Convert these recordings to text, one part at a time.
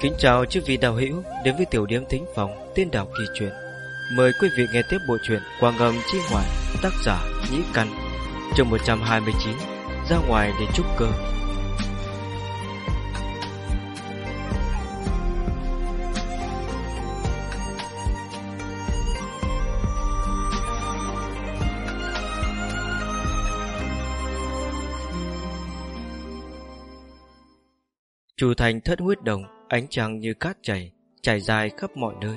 Kính chào chư vị đạo hữu đến với tiểu điểm thính phòng tiên đạo kỳ truyện. Mời quý vị nghe tiếp bộ truyện Quang ngầm chi ngoại tác giả Nhĩ Căn chương 129 ra ngoài để trúc cơ. Chủ thành thất huyết đồng, ánh trăng như cát chảy, chảy dài khắp mọi nơi.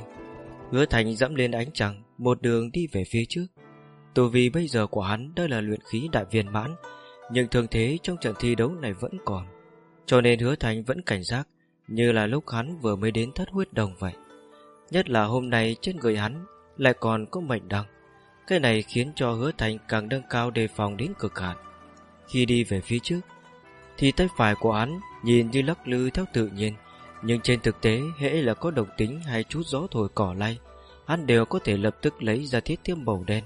Hứa thành dẫm lên ánh trăng, một đường đi về phía trước. Tù vì bây giờ của hắn đây là luyện khí đại viên mãn, nhưng thường thế trong trận thi đấu này vẫn còn. Cho nên hứa thành vẫn cảnh giác, như là lúc hắn vừa mới đến thất huyết đồng vậy. Nhất là hôm nay trên người hắn lại còn có mệnh đăng. Cái này khiến cho hứa thành càng nâng cao đề phòng đến cực hạn. Khi đi về phía trước, thì tay phải của hắn nhìn như lắc lư theo tự nhiên, nhưng trên thực tế hễ là có độc tính hay chút gió thổi cỏ lay, hắn đều có thể lập tức lấy ra thiết tiêm màu đen.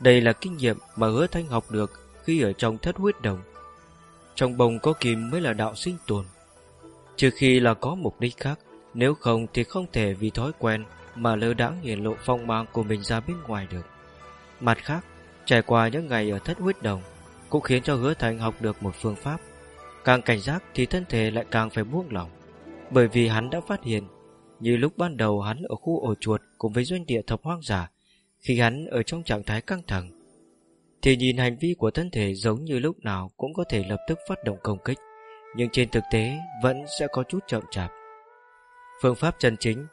Đây là kinh nghiệm mà hứa thanh học được khi ở trong thất huyết đồng. Trong bồng có kim mới là đạo sinh tồn. Trừ khi là có mục đích khác, nếu không thì không thể vì thói quen mà lơ đãng hiển lộ phong mang của mình ra bên ngoài được. Mặt khác, trải qua những ngày ở thất huyết đồng, cũng khiến cho hứa thành học được một phương pháp Càng cảnh giác thì thân thể lại càng phải buông lỏng bởi vì hắn đã phát hiện, Như lúc ban đầu hắn ở khu ổ chuột Cùng với doanh địa thập hoang giả Khi hắn ở trong trạng thái căng thẳng, Thì nhìn hành vi của thân thể Giống như lúc nào cũng có thể lập tức phát động công kích, Nhưng trên thực tế Vẫn sẽ có chút chậm chạp. Phương pháp chân chính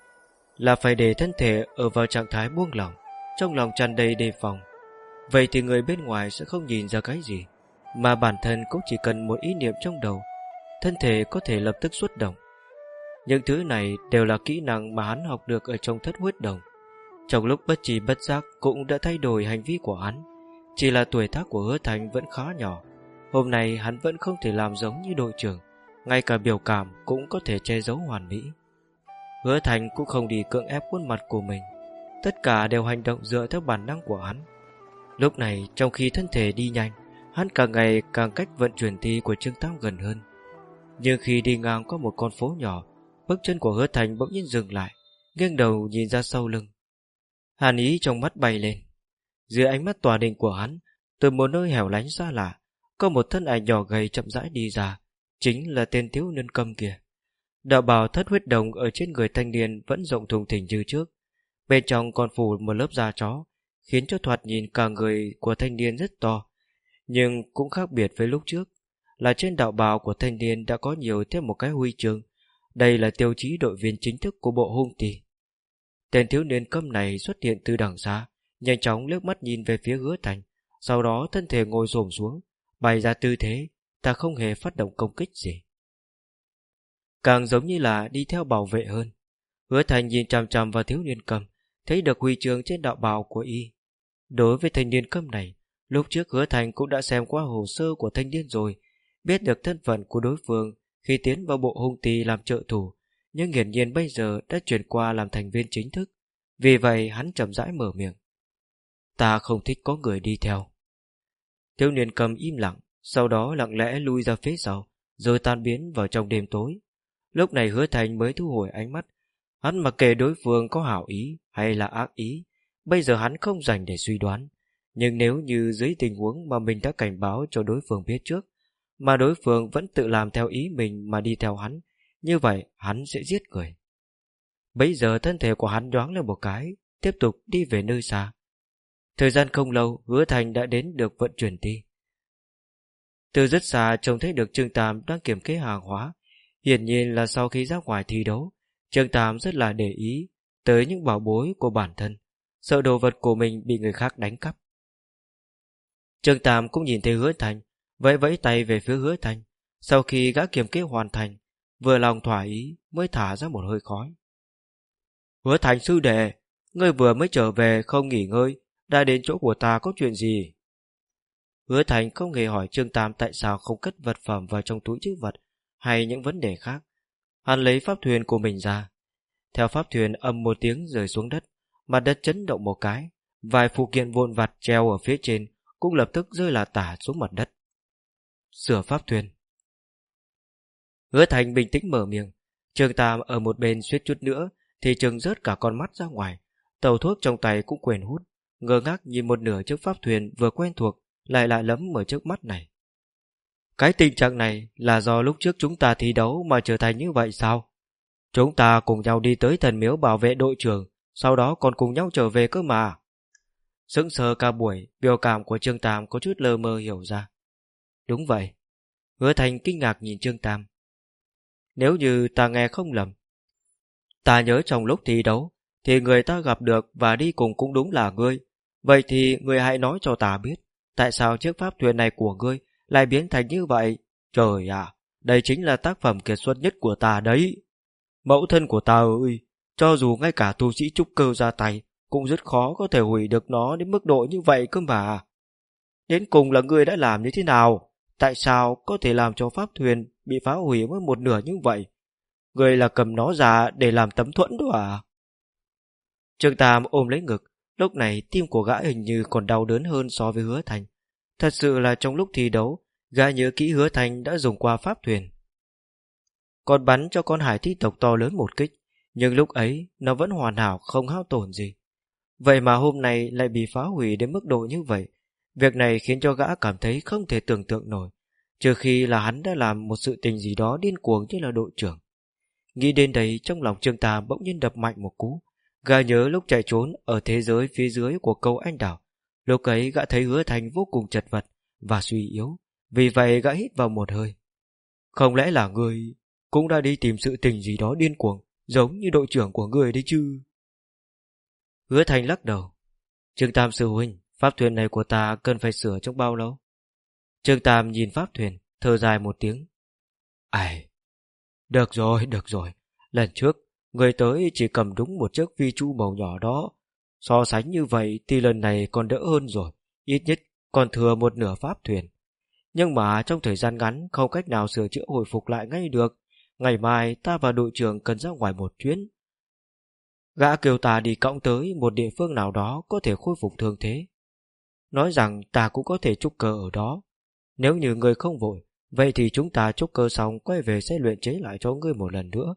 Là phải để thân thể ở vào trạng thái buông lỏng, Trong lòng tràn đầy đề phòng. Vậy thì người bên ngoài sẽ không nhìn ra cái gì, mà bản thân cũng chỉ cần một ý niệm trong đầu, Thân thể có thể lập tức xuất động. Những thứ này đều là kỹ năng mà hắn học được ở trong thất huyết đồng. Trong lúc bất trì bất giác cũng đã thay đổi hành vi của hắn, Chỉ là tuổi tác của hứa thành vẫn khá nhỏ. Hôm nay hắn vẫn không thể làm giống như đội trưởng, Ngay cả biểu cảm cũng có thể che giấu hoàn mỹ. Hứa thành cũng không đi cưỡng ép khuôn mặt của mình, Tất cả đều hành động dựa theo bản năng của hắn. Lúc này, trong khi thân thể đi nhanh, Hắn càng ngày càng cách vận chuyển thi của Trương Tam gần hơn. Nhưng khi đi ngang qua một con phố nhỏ Bước chân của hứa thành bỗng nhiên dừng lại, nghiêng đầu nhìn ra sau lưng. Hàn ý trong mắt bay lên. Dưới ánh mắt tòa định của hắn, Từ một nơi hẻo lánh xa lạ, Có một thân ảnh nhỏ gầy chậm rãi đi ra, Chính là tên thiếu niên cầm kia. Đạo bào thất huyết đồng Ở trên người thanh niên vẫn rộng thùng thình như trước. Bên trong còn phủ một lớp da chó, Khiến cho thoạt nhìn cả người của thanh niên rất to, nhưng cũng khác biệt với lúc trước, Là trên đạo bào của thanh niên đã có nhiều thêm một cái huy chương. Đây là tiêu chí đội viên chính thức của bộ hung tì. Tên thiếu niên câm này xuất hiện từ đằng xa Nhanh chóng liếc mắt nhìn về phía hứa thành Sau đó thân thể ngồi xổm xuống Bày ra tư thế Ta không hề phát động công kích gì. Càng giống như là đi theo bảo vệ hơn. Hứa thành nhìn chằm chằm vào thiếu niên cầm Thấy được huy chương trên đạo bào của y. Đối với thanh niên câm này Lúc trước hứa thành cũng đã xem qua hồ sơ của thanh niên rồi, biết được thân phận của đối phương khi tiến vào bộ hung tì làm trợ thủ, nhưng hiển nhiên bây giờ đã chuyển qua làm thành viên chính thức. Vì vậy hắn chậm rãi mở miệng. Ta không thích có người đi theo. Thiếu niên cầm im lặng, sau đó lặng lẽ lui ra phía sau, rồi tan biến vào trong đêm tối. Lúc này hứa thành mới thu hồi ánh mắt. Hắn mặc kệ đối phương có hảo ý hay là ác ý, bây giờ hắn không dành để suy đoán. Nhưng nếu như dưới tình huống mà mình đã cảnh báo cho đối phương biết trước, mà đối phương vẫn tự làm theo ý mình mà đi theo hắn, như vậy hắn sẽ giết người. Bây giờ thân thể của hắn đoán lên một cái, tiếp tục đi về nơi xa. Thời gian không lâu, hứa thành đã đến được vận chuyển ti. Từ rất xa trông thấy được Trương Tam đang kiểm kê hàng hóa. Hiển nhiên là sau khi ra ngoài thi đấu, Trương Tam rất là để ý tới những bảo bối của bản thân, sợ đồ vật của mình bị người khác đánh cắp. Trương Tam cũng nhìn thấy hứa thành Vẫy vẫy tay về phía hứa thành Sau khi gã kiểm kế hoàn thành, Vừa lòng thỏa ý mới thả ra một hơi khói. Hứa thành sư đệ, Ngươi vừa mới trở về không nghỉ ngơi, Đã đến chỗ của ta có chuyện gì? Hứa thành không hề hỏi Trương Tam Tại sao không cất vật phẩm vào trong túi chữ vật Hay những vấn đề khác. Hắn lấy pháp thuyền của mình ra. Theo pháp thuyền âm một tiếng rơi xuống đất, Mặt đất chấn động một cái, Vài phụ kiện vụn vặt treo ở phía trên cũng lập tức rơi là tả xuống mặt đất. Sửa pháp thuyền. Hứa Thành bình tĩnh mở miệng, Trương Tam ở một bên suýt chút nữa thì trường rớt cả con mắt ra ngoài. Tàu thuốc trong tay cũng quên hút, ngơ ngác nhìn một nửa chiếc pháp thuyền vừa quen thuộc lại lạ lẫm ở trước mắt này. Cái tình trạng này là do lúc trước chúng ta thi đấu mà trở thành như vậy sao? Chúng ta cùng nhau đi tới thần miếu bảo vệ đội trưởng, sau đó còn cùng nhau trở về cơ mà. Sững sờ cả buổi, biểu cảm của Trương Tam có chút lơ mơ hiểu ra. Đúng vậy. Hứa Thành kinh ngạc nhìn Trương Tam. Nếu như ta nghe không lầm, ta nhớ trong lúc thi đấu, thì người ta gặp được và đi cùng cũng đúng là ngươi. Vậy thì người hãy nói cho ta biết, tại sao chiếc pháp thuyền này của ngươi lại biến thành như vậy? Trời ạ, đây chính là tác phẩm kiệt xuất nhất của ta đấy. Mẫu thân của ta ơi, cho dù ngay cả tu sĩ trúc cơ ra tay, cũng rất khó có thể hủy được nó đến mức độ như vậy cơ mà. Đến cùng là ngươi đã làm như thế nào? Tại sao có thể làm cho pháp thuyền bị phá hủy với một nửa như vậy? Người là cầm nó ra để làm tấm thuẫn đó à? Trương Tam ôm lấy ngực, lúc này tim của gã hình như còn đau đớn hơn so với hứa thành. Thật sự là trong lúc thi đấu, gã nhớ kỹ hứa thành đã dùng qua pháp thuyền. Còn bắn cho con hải thi tộc to lớn một kích, nhưng lúc ấy nó vẫn hoàn hảo không hao tổn gì. Vậy mà hôm nay lại bị phá hủy đến mức độ như vậy. Việc này khiến cho gã cảm thấy không thể tưởng tượng nổi, trừ khi là hắn đã làm một sự tình gì đó điên cuồng như là đội trưởng. Nghĩ đến đấy trong lòng Trương Tà bỗng nhiên đập mạnh một cú. Gã nhớ lúc chạy trốn ở thế giới phía dưới của câu anh đảo. Lúc ấy gã thấy hứa thành vô cùng chật vật và suy yếu. Vì vậy gã hít vào một hơi. Không lẽ là người cũng đã đi tìm sự tình gì đó điên cuồng giống như đội trưởng của người đấy chứ? Hứa Thành lắc đầu. Trương Tam sư huynh, pháp thuyền này của ta cần phải sửa trong bao lâu? Trương Tam nhìn pháp thuyền, thở dài một tiếng. Ai, được rồi, được rồi. Lần trước, người tới chỉ cầm đúng một chiếc vi chu màu nhỏ đó. So sánh như vậy thì lần này còn đỡ hơn rồi. Ít nhất còn thừa một nửa pháp thuyền. Nhưng mà trong thời gian ngắn không cách nào sửa chữa hồi phục lại ngay được. Ngày mai ta và đội trưởng cần ra ngoài một chuyến. Gã kêu ta đi cõng tới một địa phương nào đó có thể khôi phục thương thế. Nói rằng ta cũng có thể trúc cơ ở đó. Nếu như người không vội, vậy thì chúng ta trúc cơ xong quay về sẽ luyện chế lại cho ngươi một lần nữa.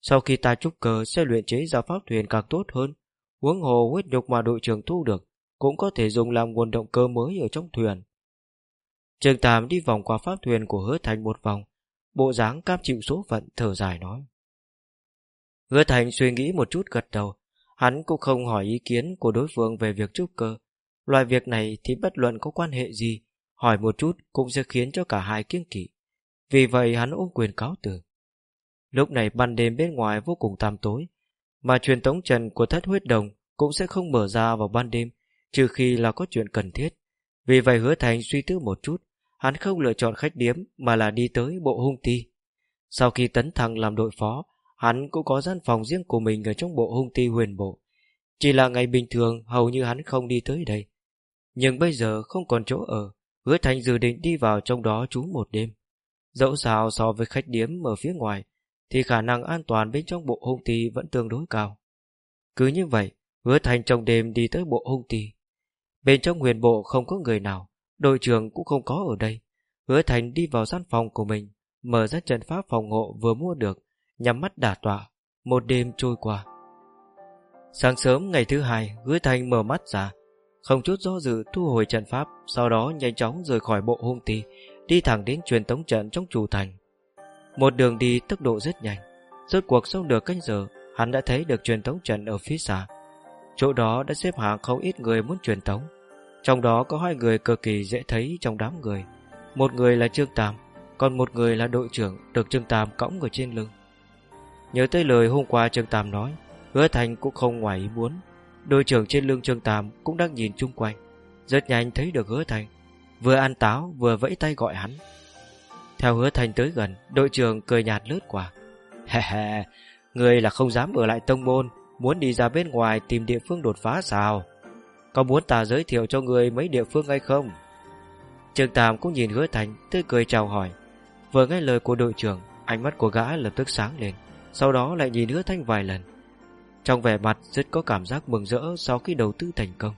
Sau khi ta trúc cơ sẽ luyện chế ra pháp thuyền càng tốt hơn. Huống hồ huyết nhục mà đội trưởng thu được cũng có thể dùng làm nguồn động cơ mới ở trong thuyền. Trường Tam đi vòng qua pháp thuyền của hứa thành một vòng, bộ dáng cam chịu số phận thở dài nói. Hứa Thành suy nghĩ một chút gật đầu. Hắn cũng không hỏi ý kiến của đối phương về việc trúc cơ. Loại việc này thì bất luận có quan hệ gì, hỏi một chút cũng sẽ khiến cho cả hai kiêng kỵ. Vì vậy hắn ôm quyền cáo từ. Lúc này ban đêm bên ngoài vô cùng tăm tối, mà truyền tống trần của thất huyết đồng cũng sẽ không mở ra vào ban đêm, trừ khi là có chuyện cần thiết. Vì vậy hứa thành suy tư một chút, hắn không lựa chọn khách điếm mà là đi tới bộ hung ti. Sau khi tấn thăng làm đội phó, Hắn cũng có gian phòng riêng của mình ở trong bộ hung ti huyền bộ. Chỉ là ngày bình thường hầu như hắn không đi tới đây. Nhưng bây giờ không còn chỗ ở, hứa thành dự định đi vào trong đó trú một đêm. Dẫu sao so với khách điếm ở phía ngoài, thì khả năng an toàn bên trong bộ hung ti vẫn tương đối cao. Cứ như vậy, hứa thành trong đêm đi tới bộ hung ti. Bên trong huyền bộ không có người nào, đội trưởng cũng không có ở đây. Hứa thành đi vào gian phòng của mình, mở ra trận pháp phòng hộ vừa mua được, nhắm mắt đả tọa một đêm trôi qua sáng sớm ngày thứ hai hứa Thành mở mắt ra không chút do dự thu hồi trận pháp, sau đó nhanh chóng rời khỏi bộ hung ti, đi thẳng đến truyền tống trận trong chủ thành. Một đường đi tốc độ rất nhanh, rốt cuộc sau được canh giờ, hắn đã thấy được truyền tống trận ở phía xa. Chỗ đó đã xếp hàng không ít người muốn truyền tống, trong đó có hai người cực kỳ dễ thấy trong đám người. Một người là trương tam, còn một người là đội trưởng được trương tam cõng ở trên lưng. Nhớ tới lời hôm qua Trương Tam nói, Hứa Thành cũng không ngoài ý muốn. Đội trưởng trên lưng Trương Tam cũng đang nhìn chung quanh. Rất nhanh thấy được Hứa Thành. Vừa ăn táo, vừa vẫy tay gọi hắn. Theo Hứa Thành tới gần, Đội trưởng cười nhạt lướt qua. Hè hè, Người là không dám ở lại tông môn, Muốn đi ra bên ngoài tìm địa phương đột phá sao? Có muốn ta giới thiệu cho người mấy địa phương hay không? Trương Tam cũng nhìn Hứa Thành, Tươi cười chào hỏi. Vừa nghe lời của đội trưởng, Ánh mắt của gã lập tức sáng lên, sau đó lại nhìn hứa thanh vài lần. Trong vẻ mặt rất có cảm giác mừng rỡ Sau khi đầu tư thành công.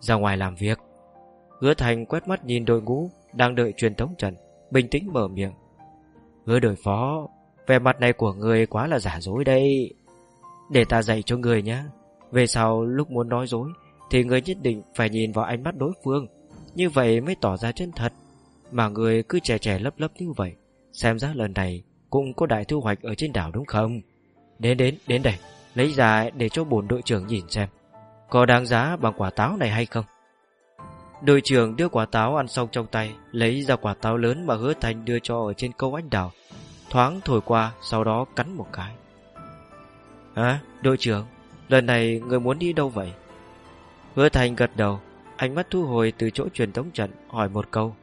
Ra ngoài làm việc, Hứa thành quét mắt nhìn đội ngũ Đang đợi truyền thống trần, Bình tĩnh mở miệng. Hứa đội phó, Vẻ mặt này của người quá là giả dối đây. Để ta dạy cho người nhé. Về sau lúc muốn nói dối Thì người nhất định phải nhìn vào ánh mắt đối phương. Như vậy mới tỏ ra chân thật. Mà người cứ trẻ trẻ lấp lấp như vậy, Xem ra lần này Cũng có đại thu hoạch ở trên đảo đúng không? Đến đến đến đây. Lấy ra để cho bổn đội trưởng nhìn xem. Có đáng giá bằng quả táo này hay không? Đội trưởng đưa quả táo ăn xong trong tay, Lấy ra quả táo lớn mà hứa thành đưa cho ở trên câu anh đào. Thoáng thổi qua, Sau đó cắn một cái. Hả, đội trưởng? Lần này người muốn đi đâu vậy? Hứa thành gật đầu, Ánh mắt thu hồi từ chỗ truyền tống trận, Hỏi một câu.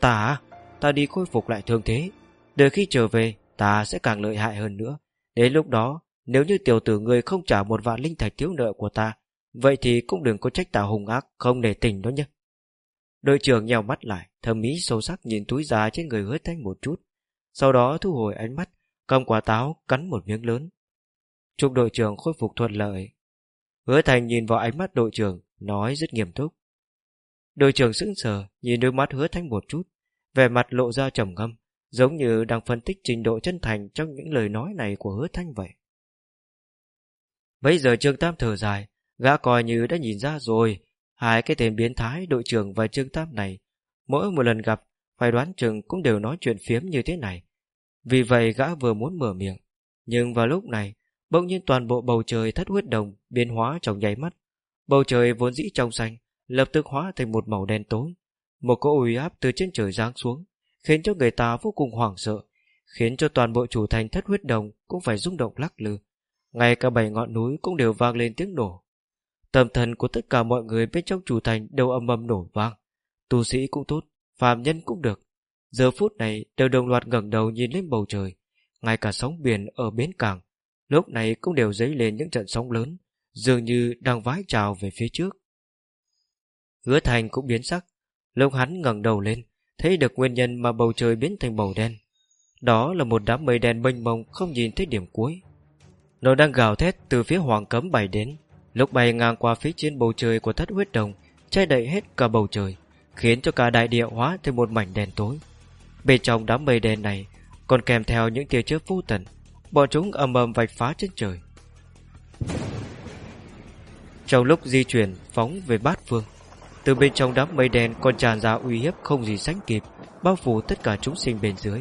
Ta à? Ta đi khôi phục lại thương thế. Đợi khi trở về, Ta sẽ càng lợi hại hơn nữa. Đến lúc đó, Nếu như tiểu tử người không trả một vạn linh thạch thiếu nợ của ta, Vậy thì cũng đừng có trách ta hùng ác, Không để tình đó nhé. Đội trưởng nhèo mắt lại, Thầm mỹ sâu sắc nhìn túi giá trên người hứa thanh một chút. Sau đó thu hồi ánh mắt, Cầm quả táo, cắn một miếng lớn. Chúc đội trưởng khôi phục thuận lợi. Hứa thành nhìn vào ánh mắt đội trưởng, Nói rất nghiêm túc. Đội trưởng sững sờ, Nhìn đôi mắt hứa thanh một chút, Vẻ mặt lộ ra trầm ngâm. Giống như đang phân tích trình độ chân thành Trong những lời nói này của hứa thanh vậy. Bây giờ Trương Tam thở dài, Gã coi như đã nhìn ra rồi, Hai cái tên biến thái, đội trưởng và Trương Tam này, Mỗi một lần gặp, Phải đoán chừng cũng đều nói chuyện phiếm như thế này. Vì vậy gã vừa muốn mở miệng, Nhưng vào lúc này, Bỗng nhiên toàn bộ bầu trời thất huyết đồng, Biến hóa trong nháy mắt. Bầu trời vốn dĩ trong xanh, Lập tức hóa thành một màu đen tối, Một cỗ uy áp từ trên trời giáng xuống. Khiến cho người ta vô cùng hoảng sợ Khiến cho toàn bộ chủ thành thất huyết đồng Cũng phải rung động lắc lư Ngay cả bảy ngọn núi cũng đều vang lên tiếng nổ Tâm thần của tất cả mọi người bên trong chủ thành đều âm âm nổ vang. Tu sĩ cũng tốt, phàm nhân cũng được. Giờ phút này đều đồng loạt ngẩng đầu nhìn lên bầu trời. Ngay cả sóng biển ở bến cảng, lúc này cũng đều dấy lên những trận sóng lớn, dường như đang vái trào về phía trước. Hứa thành cũng biến sắc, lúc hắn ngẩng đầu lên, thấy được nguyên nhân mà bầu trời biến thành màu đen. Đó là một đám mây đen mênh mông không nhìn thấy điểm cuối. Nó đang gào thét từ phía hoàng cấm bay đến, lúc bay ngang qua phía trên bầu trời của thất huyết đồng che đậy hết cả bầu trời khiến cho cả đại địa hóa thành một mảnh đen tối bên trong đám mây đen này còn kèm theo những tia chớp vô tận bọn chúng ầm ầm vạch phá trên trời trong lúc di chuyển phóng về bát phương từ bên trong đám mây đen còn tràn ra uy hiếp không gì sánh kịp bao phủ tất cả chúng sinh bên dưới.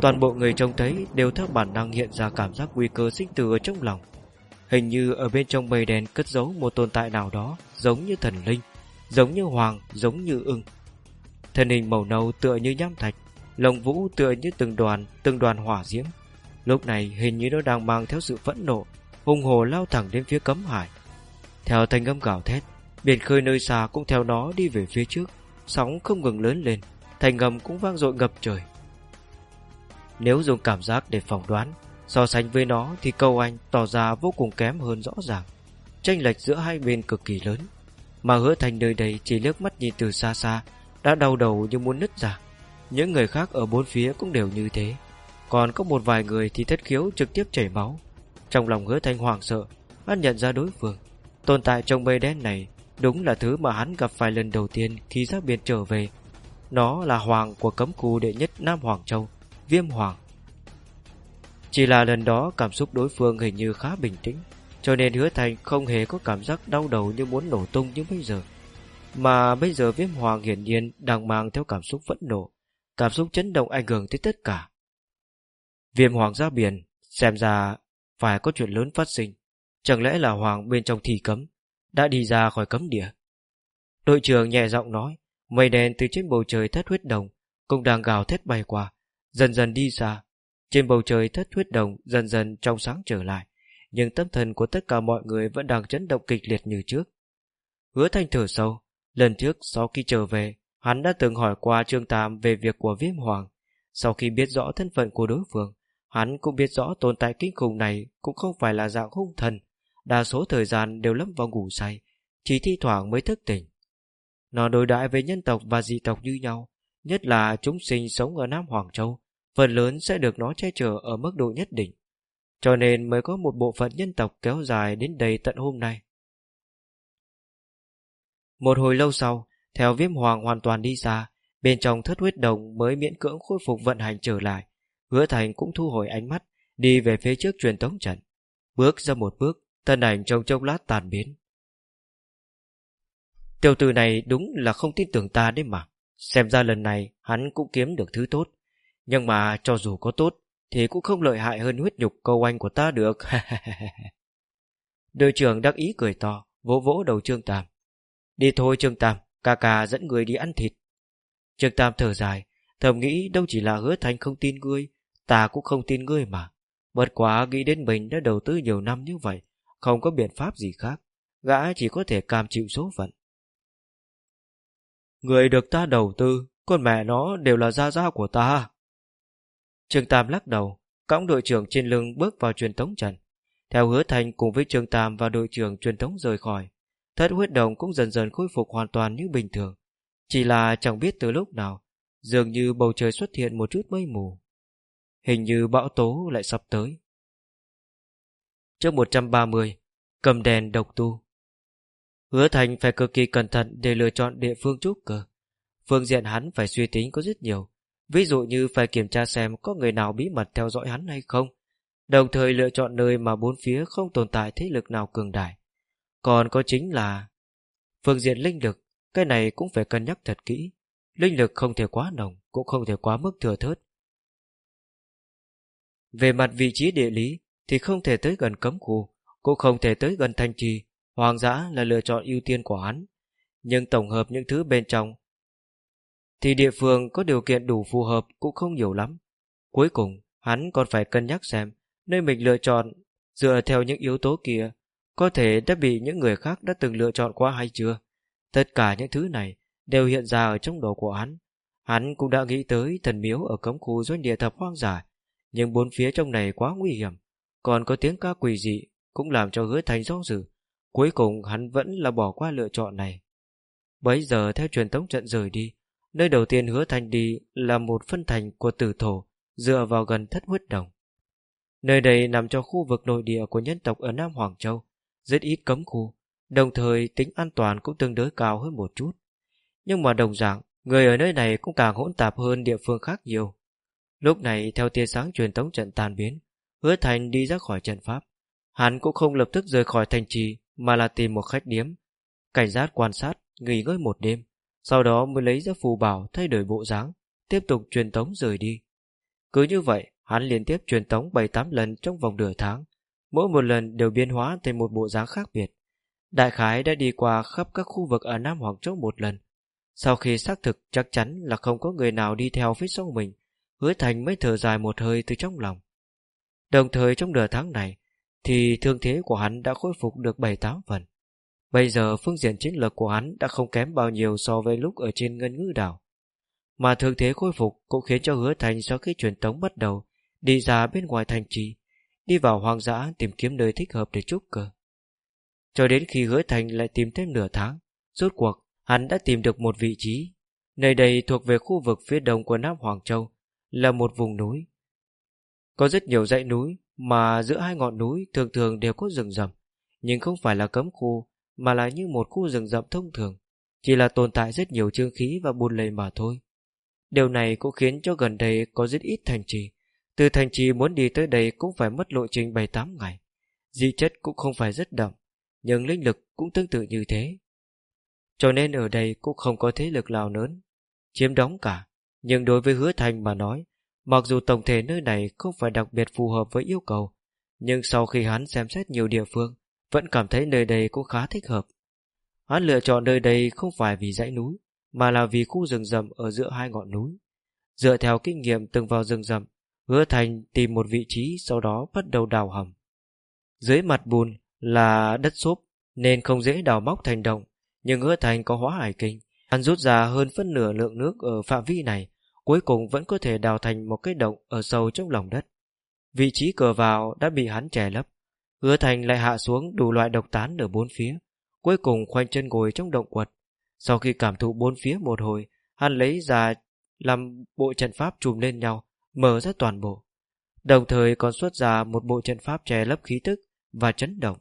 Toàn bộ người trông thấy đều theo bản năng hiện ra cảm giác nguy cơ sinh tử ở trong lòng. Hình như ở bên trong mây đen cất giấu một tồn tại nào đó Giống như thần linh Giống như hoàng, giống như ưng. Thân hình màu nâu tựa như nham thạch Lồng vũ tựa như từng đoàn Từng đoàn hỏa diễm. Lúc này hình như nó đang mang theo sự phẫn nộ Hùng hồ lao thẳng đến phía cấm hải. Theo thanh âm gào thét Biển khơi nơi xa cũng theo nó đi về phía trước, Sóng không ngừng lớn lên, Thành ngầm cũng vang dội ngập trời. Nếu dùng cảm giác để phỏng đoán, So sánh với nó thì câu anh tỏ ra vô cùng kém hơn rõ ràng. Tranh lệch giữa hai bên cực kỳ lớn, Mà hứa thành nơi đây chỉ liếc mắt nhìn từ xa xa, Đã đau đầu như muốn nứt ra. Những người khác ở bốn phía cũng đều như thế. Còn có một vài người thì thất khiếu trực tiếp chảy máu. Trong lòng hứa thành hoảng sợ Hắn nhận ra đối phương. Tồn tại trong mây đen này Đúng là thứ mà hắn gặp phải lần đầu tiên khi ra biển trở về. Nó là hoàng của cấm khu đệ nhất Nam Hoàng Châu, Viêm Hoàng. Chỉ là lần đó cảm xúc đối phương hình như khá bình tĩnh, Cho nên hứa thành không hề có cảm giác đau đầu như muốn nổ tung như bây giờ. Mà bây giờ viêm hoàng hiển nhiên đang mang theo cảm xúc phẫn nộ, Cảm xúc chấn động ảnh hưởng tới tất cả. Viêm hoàng ra biển Xem ra phải có chuyện lớn phát sinh. Chẳng lẽ là hoàng bên trong thì cấm? Đã đi ra khỏi cấm địa Đội trưởng nhẹ giọng nói Mây đen từ trên bầu trời thất huyết đồng Cũng đang gào thét bay qua Dần dần đi xa trên bầu trời thất huyết đồng dần dần trong sáng trở lại, nhưng tâm thần của tất cả mọi người vẫn đang chấn động kịch liệt như trước. Hứa thanh thở sâu, lần trước sau khi trở về, hắn đã từng hỏi qua Trương Tam về việc của viêm hoàng. Sau khi biết rõ thân phận của đối phương, hắn cũng biết rõ tồn tại kinh khủng này cũng không phải là dạng hung thần, đa số thời gian đều lâm vào ngủ say, chỉ thi thoảng mới thức tỉnh. Nó đối đãi với nhân tộc và dị tộc như nhau, nhất là chúng sinh sống ở Nam Hoàng Châu, phần lớn sẽ được nó che chở ở mức độ nhất định. Cho nên mới có một bộ phận nhân tộc kéo dài đến đây tận hôm nay. Một hồi lâu sau, theo viêm hoàng hoàn toàn đi xa, bên trong thất huyết đồng mới miễn cưỡng khôi phục vận hành trở lại. Hứa Thành cũng thu hồi ánh mắt, đi về phía trước truyền tống trận. Bước ra một bước, thân ảnh trong chốc lát tàn biến. Tiểu tử này đúng là không tin tưởng ta đấy mà. Xem ra lần này hắn cũng kiếm được thứ tốt. Nhưng mà cho dù có tốt, thì cũng không lợi hại hơn huyết nhục câu anh của ta được. Đội trưởng đắc ý cười to, vỗ vỗ đầu Trương Tam. Đi thôi Trương Tam, ca ca dẫn người đi ăn thịt. Trương Tam thở dài, thầm nghĩ đâu chỉ là hứa thành không tin ngươi, ta cũng không tin ngươi mà. Bất quá nghĩ đến mình đã đầu tư nhiều năm như vậy, không có biện pháp gì khác, gã chỉ có thể cam chịu số phận. Người được ta đầu tư, con mẹ nó đều là gia gia của ta. Trương Tam lắc đầu, cõng đội trưởng trên lưng bước vào truyền tống trần, Theo hứa thành cùng với Trương Tam và đội trưởng truyền tống rời khỏi, thất huyết đồng cũng dần dần khôi phục hoàn toàn như bình thường. Chỉ là chẳng biết từ lúc nào, dường như bầu trời xuất hiện một chút mây mù. Hình như bão tố lại sắp tới. Trước 130, cầm đèn độc tu. Hứa Thành phải cực kỳ cẩn thận để lựa chọn địa phương trúc cơ. Phương diện hắn phải suy tính có rất nhiều. Ví dụ như phải kiểm tra xem có người nào bí mật theo dõi hắn hay không. Đồng thời lựa chọn nơi mà bốn phía không tồn tại thế lực nào cường đại. Còn có chính là phương diện linh lực, cái này cũng phải cân nhắc thật kỹ. Linh lực không thể quá nồng, cũng không thể quá mức thừa thớt. Về mặt vị trí địa lý thì không thể tới gần cấm khu, cũng không thể tới gần thanh trì, Hoàng dã là lựa chọn ưu tiên của hắn, nhưng tổng hợp những thứ bên trong thì địa phương có điều kiện đủ phù hợp cũng không nhiều lắm. Cuối cùng, hắn còn phải cân nhắc xem nơi mình lựa chọn dựa theo những yếu tố kia có thể đã bị những người khác đã từng lựa chọn qua hay chưa. Tất cả những thứ này đều hiện ra ở trong đầu của hắn. Hắn cũng đã nghĩ tới thần miếu ở cấm khu doanh địa thập hoang dã, nhưng bốn phía trong này quá nguy hiểm, còn có tiếng ca quỷ dị cũng làm cho hứa thành do dự. Cuối cùng hắn vẫn là bỏ qua lựa chọn này. Bấy giờ theo truyền thống trận rời đi, nơi đầu tiên hứa thành đi là một phân thành của tử thổ dựa vào gần thất huyết đồng. Nơi đây nằm trong khu vực nội địa của nhân tộc ở Nam Hoàng Châu, rất ít cấm khu, đồng thời tính an toàn cũng tương đối cao hơn một chút. Nhưng mà đồng dạng, người ở nơi này cũng càng hỗn tạp hơn địa phương khác nhiều. Lúc này theo tia sáng truyền thống trận tan biến, hứa thành đi ra khỏi trận pháp. Hắn cũng không lập tức rời khỏi thành trì mà là tìm một khách điếm, cảnh giác quan sát, nghỉ ngơi một đêm, sau đó mới lấy ra phù bảo thay đổi bộ dáng, tiếp tục truyền tống rời đi. Cứ như vậy, hắn liên tiếp truyền tống 7-8 lần trong vòng nửa tháng, mỗi một lần đều biến hóa thành một bộ dáng khác biệt. Đại khái đã đi qua khắp các khu vực ở Nam Hoàng Châu một lần. Sau khi xác thực chắc chắn là không có người nào đi theo phía sau mình, hứa thành mới thở dài một hơi từ trong lòng. Đồng thời trong nửa tháng này, thì thương thế của hắn đã khôi phục được 7-8 phần. Bây giờ phương diện chiến lược của hắn đã không kém bao nhiêu so với lúc ở trên ngân ngư đảo. Mà thương thế khôi phục cũng khiến cho hứa thành sau khi truyền tống bắt đầu đi ra bên ngoài thành trì, đi vào hoang dã tìm kiếm nơi thích hợp để trúc cơ. Cho đến khi hứa thành lại tìm thêm nửa tháng, rốt cuộc hắn đã tìm được một vị trí. Nơi đây thuộc về khu vực phía đông của Nam Hoàng Châu, là một vùng núi. Có rất nhiều dãy núi mà giữa hai ngọn núi thường thường đều có rừng rậm, nhưng không phải là cấm khu, mà là như một khu rừng rậm thông thường, chỉ là tồn tại rất nhiều trương khí và buôn lầy mà thôi. Điều này cũng khiến cho gần đây có rất ít thành trì. Từ thành trì muốn đi tới đây cũng phải mất lộ trình 7-8 ngày. Di chất cũng không phải rất đậm, nhưng linh lực cũng tương tự như thế. Cho nên ở đây cũng không có thế lực nào lớn, chiếm đóng cả. Nhưng đối với hứa thành mà nói, Mặc dù tổng thể nơi này không phải đặc biệt phù hợp với yêu cầu, nhưng sau khi hắn xem xét nhiều địa phương, vẫn cảm thấy nơi đây cũng khá thích hợp. Hắn lựa chọn nơi đây không phải vì dãy núi, mà là vì khu rừng rậm ở giữa hai ngọn núi. Dựa theo kinh nghiệm từng vào rừng rậm, hứa thành tìm một vị trí sau đó bắt đầu đào hầm. Dưới mặt bùn là đất xốp nên không dễ đào móc thành động, nhưng hứa thành có hóa hải kinh, hắn rút ra hơn phân nửa lượng nước ở phạm vi này cuối cùng vẫn có thể đào thành một cái động ở sâu trong lòng đất. Vị trí cửa vào đã bị hắn che lấp. Hứa thành lại hạ xuống đủ loại độc tán ở bốn phía, cuối cùng khoanh chân ngồi trong động quật. Sau khi cảm thụ bốn phía một hồi, hắn lấy ra làm bộ trận pháp trùm lên nhau, mở ra toàn bộ. Đồng thời còn xuất ra một bộ trận pháp che lấp khí tức và chấn động.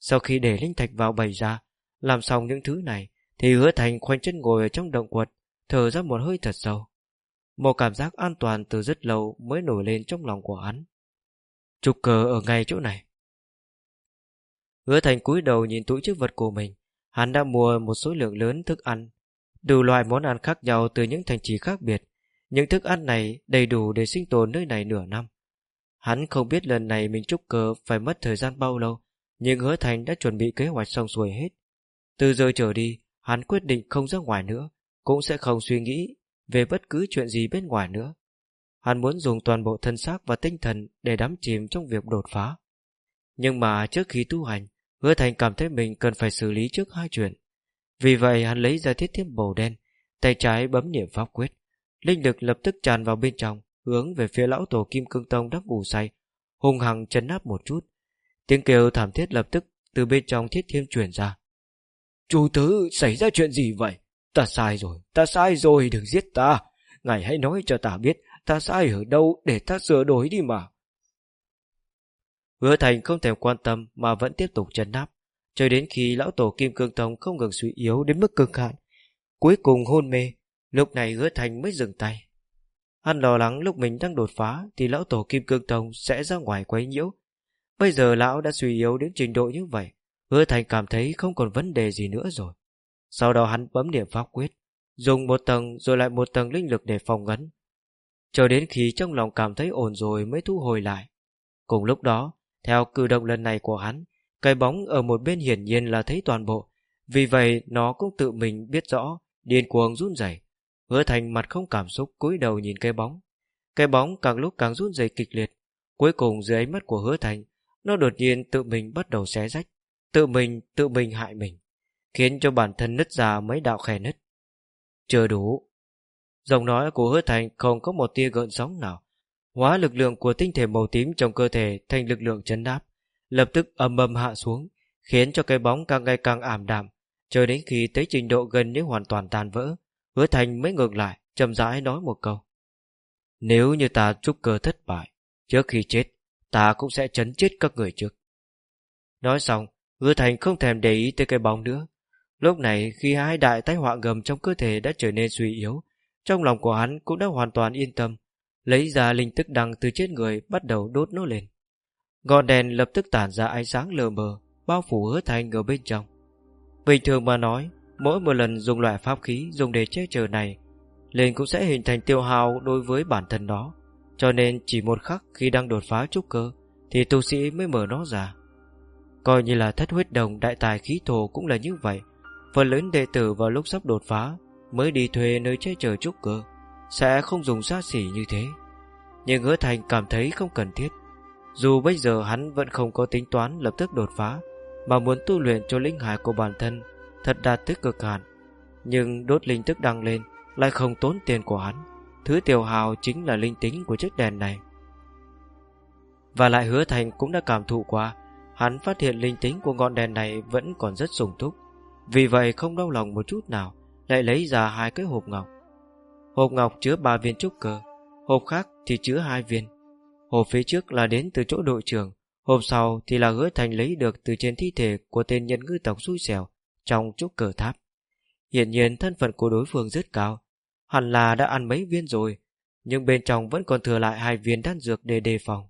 Sau khi để linh thạch vào bày ra, làm xong những thứ này, thì hứa thành khoanh chân ngồi ở trong động quật, thở ra một hơi thật sâu. Một cảm giác an toàn từ rất lâu mới nổi lên trong lòng của hắn. Trục cờ ở ngay chỗ này. Hứa thành cúi đầu nhìn túi chức vật của mình. Hắn đã mua một số lượng lớn thức ăn. Đủ loại món ăn khác nhau từ những thành trì khác biệt. Những thức ăn này đầy đủ để sinh tồn nơi này nửa năm. Hắn không biết lần này mình trúc cờ phải mất thời gian bao lâu, nhưng hứa thành đã chuẩn bị kế hoạch xong xuôi hết. Từ giờ trở đi, hắn quyết định không ra ngoài nữa, cũng sẽ không suy nghĩ về bất cứ chuyện gì bên ngoài nữa. Hắn muốn dùng toàn bộ thân xác và tinh thần để đắm chìm trong việc đột phá. Nhưng mà trước khi tu hành, hứa thành cảm thấy mình cần phải xử lý trước hai chuyện. Vì vậy hắn lấy ra thiết thiếp bầu đen, tay trái bấm niệm pháp quyết. Linh lực lập tức tràn vào bên trong, hướng về phía lão tổ Kim Cương Tông đang ngủ say, hung hăng chấn áp một chút. Tiếng kêu thảm thiết lập tức từ bên trong thiết thiêm truyền ra. Chủ tứ, xảy ra chuyện gì vậy? Ta sai rồi, ta sai rồi, đừng giết ta. Ngài hãy nói cho ta biết ta sai ở đâu để ta sửa đổi đi mà. Hứa Thành không thèm quan tâm mà vẫn tiếp tục chân nắp cho đến khi lão tổ Kim Cương Tông không ngừng suy yếu đến mức cực hạn. Cuối cùng hôn mê, lúc này Hứa Thành mới dừng tay. Hắn lo lắng lúc mình đang đột phá thì lão tổ Kim Cương Tông sẽ ra ngoài quấy nhiễu. Bây giờ lão đã suy yếu đến trình độ như vậy, Hứa Thành cảm thấy không còn vấn đề gì nữa rồi. Sau đó hắn bấm niệm pháp quyết, dùng một tầng rồi lại một tầng linh lực để phòng ngấn. Cho đến khi trong lòng cảm thấy ổn rồi mới thu hồi lại. Cùng lúc đó, theo cử động lần này của hắn, cái bóng ở một bên hiển nhiên là thấy toàn bộ. Vì vậy nó cũng tự mình biết rõ, điên cuồng run rẩy. Hứa thành mặt không cảm xúc cúi đầu nhìn cái bóng. Cái bóng càng lúc càng run rẩy kịch liệt. Cuối cùng dưới ánh mắt của hứa thành, nó đột nhiên tự mình bắt đầu xé rách. Tự mình, tự mình hại mình. Khiến cho bản thân nứt ra mấy đạo khe nứt. Chưa đủ. Giọng nói của hứa thành không có một tia gợn sóng nào. Hóa lực lượng của tinh thể màu tím trong cơ thể thành lực lượng chấn đáp. Lập tức âm âm hạ xuống, khiến cho cái bóng càng ngày càng ảm đạm. Cho đến khi tới trình độ gần như hoàn toàn tan vỡ, hứa thành mới ngược lại, chậm rãi nói một câu. Nếu như ta trúc cơ thất bại, trước khi chết, ta cũng sẽ chấn chết các người trước. Nói xong, hứa thành không thèm để ý tới cái bóng nữa. Lúc này khi hai đại tai họa ngầm trong cơ thể đã trở nên suy yếu, trong lòng của hắn cũng đã hoàn toàn yên tâm, lấy ra linh tức đằng từ trên người bắt đầu đốt nó lên. Ngọn đèn lập tức tản ra ánh sáng lờ mờ, bao phủ hứa thành ở bên trong. Bình thường mà nói, mỗi một lần dùng loại pháp khí dùng để che chở này, lên cũng sẽ hình thành tiêu hao đối với bản thân nó. Cho nên chỉ một khắc khi đang đột phá trúc cơ, thì tu sĩ mới mở nó ra. Coi như là thất huyết đồng đại tài khí thổ cũng là như vậy. Phần lớn đệ tử vào lúc sắp đột phá mới đi thuê nơi che chở trúc cơ, sẽ không dùng xa xỉ như thế. Nhưng hứa thành cảm thấy không cần thiết. Dù bây giờ hắn vẫn không có tính toán lập tức đột phá, mà muốn tu luyện cho linh hải của bản thân thật đạt tức cực hạn. Nhưng đốt linh tức đăng lên lại không tốn tiền của hắn. Thứ tiểu hào chính là linh tính của chiếc đèn này. Và lại hứa thành cũng đã cảm thụ qua, hắn phát hiện linh tính của ngọn đèn này vẫn còn rất sùng túc. Vì vậy không đau lòng một chút nào, lại lấy ra hai cái hộp ngọc. Hộp ngọc chứa ba viên trúc cơ, hộp khác thì chứa hai viên. Hộp phía trước là đến từ chỗ đội trưởng, hộp sau thì là hứa thành lấy được từ trên thi thể của tên nhân ngư tộc xui xẻo trong trúc cờ tháp. Hiện nhiên thân phận của đối phương rất cao, hẳn là đã ăn mấy viên rồi, nhưng bên trong vẫn còn thừa lại hai viên đan dược để đề phòng.